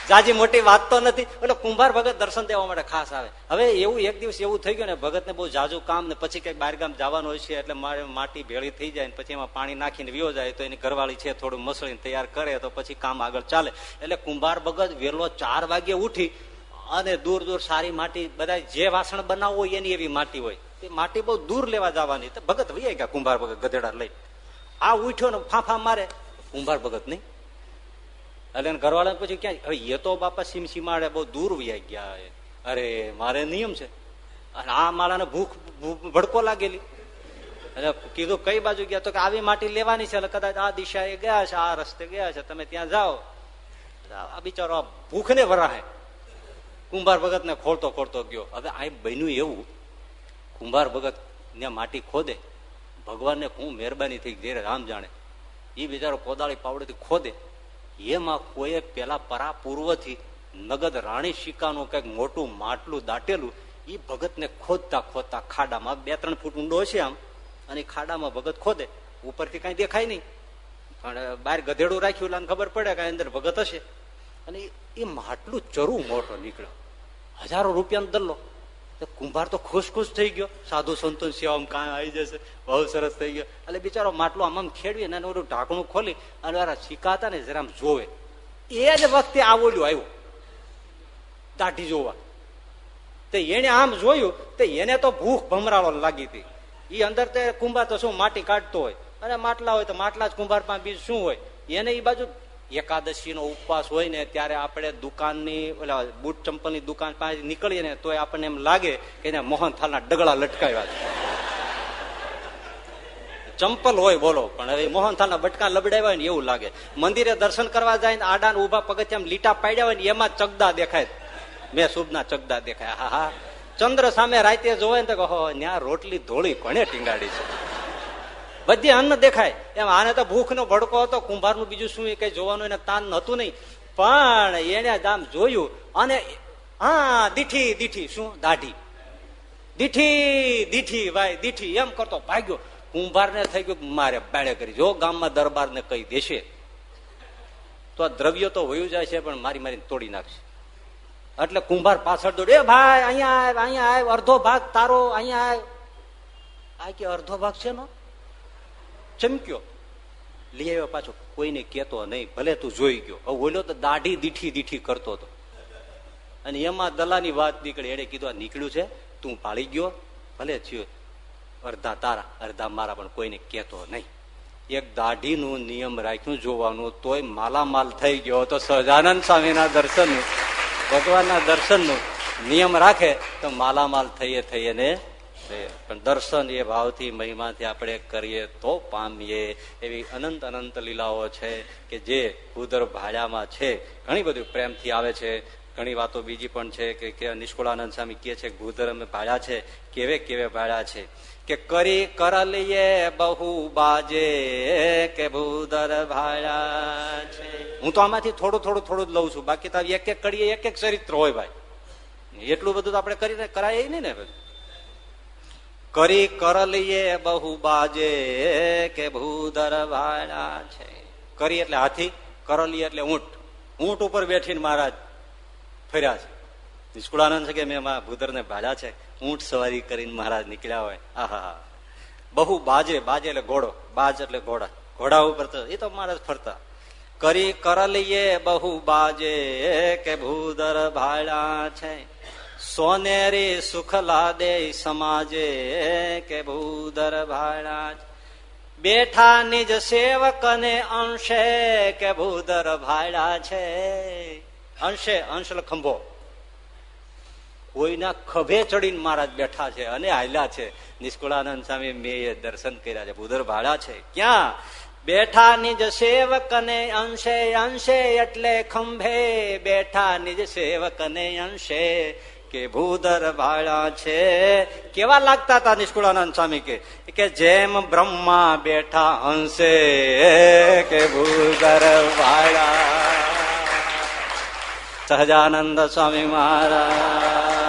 જાજી મોટી વાત તો નથી, એટલે કુંભાર ભગત દર્શન દેવા માટે ખાસ આવે. હવે એવું એક દિવસ એવું થઈ ગયું ને ભગત ને બહુ જાજુ કામ ને પછી કંઈક બહારગામ જવાનું હોય છે, એટલે મારે માટી ભેળી થઈ જાય પછી એમાં પાણી નાખીને વિયો જાય, તો એની ઘરવાળી છે થોડું મસળીને તૈયાર કરે, તો પછી કામ આગળ ચાલે. એટલે કુંભાર ભગત વેલો ચાર વાગે ઉઠી અને દૂર દૂર સારી માટી બધા જે વાસણ બનાવવું હોય એની એવી માટી હોય. એ માટી બહુ દૂર લેવા જવાની. તો ભગત વૈયા ગયા કુંભાર ભગત ગધેડા લઈ. આ ઉઠ્યો ને ફાંફા મારે. કુંભાર ભગત નહીં. એટલે ઘરવાળા પછી ક્યાં હવે એ તો બાપા સીમસીમાડે બહુ દૂર વ્યાઈ ગયા અરે, મારે નિયમ છે. અને આ માળાને ભૂખ ભડકો લાગેલી. એટલે કીધું, કઈ બાજુ ગયા? તો કે આવી માટી લેવાની છે, એટલે કદાચ આ દિશાએ ગયા છે, આ રસ્તે ગયા છે, તમે ત્યાં જાઓ. આ બિચારો ભૂખ ને વરાહે. કુંભાર ભગત ને ખોળતો ખોલતો ગયો. હવે આ બન્યું એવું, કુંભાર ભગત ને માટી ખોદે, ભગવાનને હું મહેરબાની થઈ ધીરે રામ જાણે. એ બિચારો કોદાળી પાવડેથી ખોદે. એમાં કોઈએ પેલા પરાપૂર્વથી નગદ રાણી શિકાનું કંઈક મોટું માટલું દાટેલું એ ભગતને ખોદતા ખોદતા ખાડામાં બે ત્રણ ફૂટ ઊંડો છે આમ, અને ખાડામાં ભગત ખોદે, ઉપરથી કઈ દેખાય નહીં. પણ બહાર ગધેડું રાખ્યું એટલે ખબર પડે કે અંદર ભગત હશે. અને એ માટલું ચરું મોટો નીકળ્યો. હજારો રૂપિયાનો દલ્લો. કુંભાર તો ખુશ ખુશ થઈ ગયો. સાધુ સંતો સેવા કાંઈ આવી જશે. બહુ સરસ થઈ ગયો. એટલે બિચારો માટલો આમ ખેડવી અને ઓલું ઢાંકણું ખોલી અને શીખાતા ને જરામ જોવે. એ જ વખતે આવોલ્યું આવ્યું. દાઢી જોવા. તે એને આમ જોયું, તે એને તો ભૂખ ભમરાળો લાગી હતી. એ અંદર તે કુંભાર તો શું, માટી કાઢતો હોય. અને માટલા હોય તો માટલા જ કુંભાર પાસે શું હોય? એને એ બાજુ એકાદશી નો ઉપવાસ હોય ને ત્યારે આપણે દુકાનની, ઓલા બુટ ચંપલની દુકાન પાસે નીકળીએ ને તો આપણને એમ લાગે કે એને મોહન થાલના ડગલા લટકાવ્યા છે. ચંપલ હોય બોલો, પણ હવે મોહન થાલના બટકા લબડાવ્યા હોય ને એવું લાગે. મંદિરે દર્શન કરવા જાય ને આડા ને ઊભા પગથિયા લીટા પાડ્યા હોય ને એમાં ચગદા દેખાય. મેં શુભના ચગદા દેખાય. હા હા. ચંદ્ર સામે રાતે જોવે ને તો ત્યાં રોટલી ધોળી કોને ટીંગાડી છે. બધી અન્ન દેખાય. એમ આને તો ભૂખ નો ભડકો હતો કુંભારનું બીજું શું કઈ જોવાનું એને તાન હતું નહીં. પણ એને આમ જોયું અને હા, દીઠી દીઠી, શું? દાઢી. દીઠી દીઠી, ભાઈ, દીઠી, એમ કરતો ભાગ્યો. કુંભાર ને થઈ ગયું મારે બાળે કરી. જો ગામમાં દરબાર ને કહી દેશે, તો આ દ્રવ્ય તો વયું જાય છે, પણ મારી મારી તોડી નાખશે. એટલે કુંભાર પાછળ દોડ એ ભાઈ, અહીંયા આવ અહીંયા આવ, અડધો ભાગ તારો, અહીંયા આવ. આ કે અડધો ભાગ છે નો ચમક્યો. લઈ આવ્યો પાછો. કોઈને કેતો નહીં, ભલે તું જોઈ ગયો. હવે ઓલો તો દાઢી દીઠી દીઠી કરતો હતો. અને એમાં દલાની વાત નીકળી. એને કીધું નીકળ્યું છે. તું પાળી ગયો. ભલે થયો. અડધા તારા, અડધા મારા, પણ કોઈને કેતો નહીં. એક દાઢીનું નિયમ રાખ્યું જોવાનું, તોય માલામાલ થઈ ગયો તો સહજાનંદ સ્વામીના દર્શનનું, ભગવાનના દર્શનનું નિયમ રાખે, તો માલામાલ થઈએ થઈએ ને પણ દર્શન એ ભાવથી મહિમાથી આપણે કરીએ તો પામીએ. એવી અનંત અનંત લીલાઓ છે કે જે ભૂદર ભાડામાં છે. ઘણી બધું પ્રેમથી આવે છે. ઘણી વાતો બીજી પણ છે કે નિષ્કુળાનંદ સ્વામી કે છે અમે ભાળ્યા છે. કેવે કેવે ભાડા છે? કે કરી કર લઈએ બહુ બાજે કે ભૂદર ભાડા છે. હું તો આમાંથી થોડું થોડું થોડું જ લઉં છું. બાકી તો એક એક કરીએ એક એક ચરિત્ર હોય ભાઈ. એટલું બધું તો આપણે કરીને કરાય નહીં ને બધું કરી કરલીએ બહુ બાજે કે ભૂદર ભાડા છે. કરી એટલે હાથી કરલી એટલે ઊંટ. ઊંટ ઉપર બેઠીને મહારાજ ફર્યા છે. નિષ્કુળાનંદ છે કે મેં ભૂદર ને ભાડ્યા છે. ઊંટ સવારી કરીને મહારાજ નીકળ્યા હોય. આહા. બહુ બાજે બાજે એટલે ઘોડો, બાજ એટલે ઘોડા. ઘોડા ઉપર તો, એ તો મહારાજ ફરતા. કરી કરલીએ બહુ બાજે કે ભૂદર ભાડા છે. સોનેરી સુખ લાદે સમાજે કે ભૂદર ભાડા બેઠા નિજ સેવક ને અંશે કે ભૂદર ભાડા છે અંશે અંશ ખંભો. કોઈના ખભે ચડીને મહારાજ બેઠા છે અને હાલ્યા છે. નિષ્કુળાનંદ સ્વામી મેં દર્શન કર્યા છે. ભૂદર ભાડા છે. ક્યાં? બેઠા નિજ સેવક ને અંશે અંશે એટલે ખંભે. બેઠા નિજ સેવક ને અંશે. કે ભૂધર ભાળા છે. કેવા લાગતા હતા નિષ્કુળાનંદ સ્વામી કે કે જેમ બ્રહ્મા બેઠા હંસે કે ભૂદર ભાળા સહજાનંદ સ્વામી મહારાજ.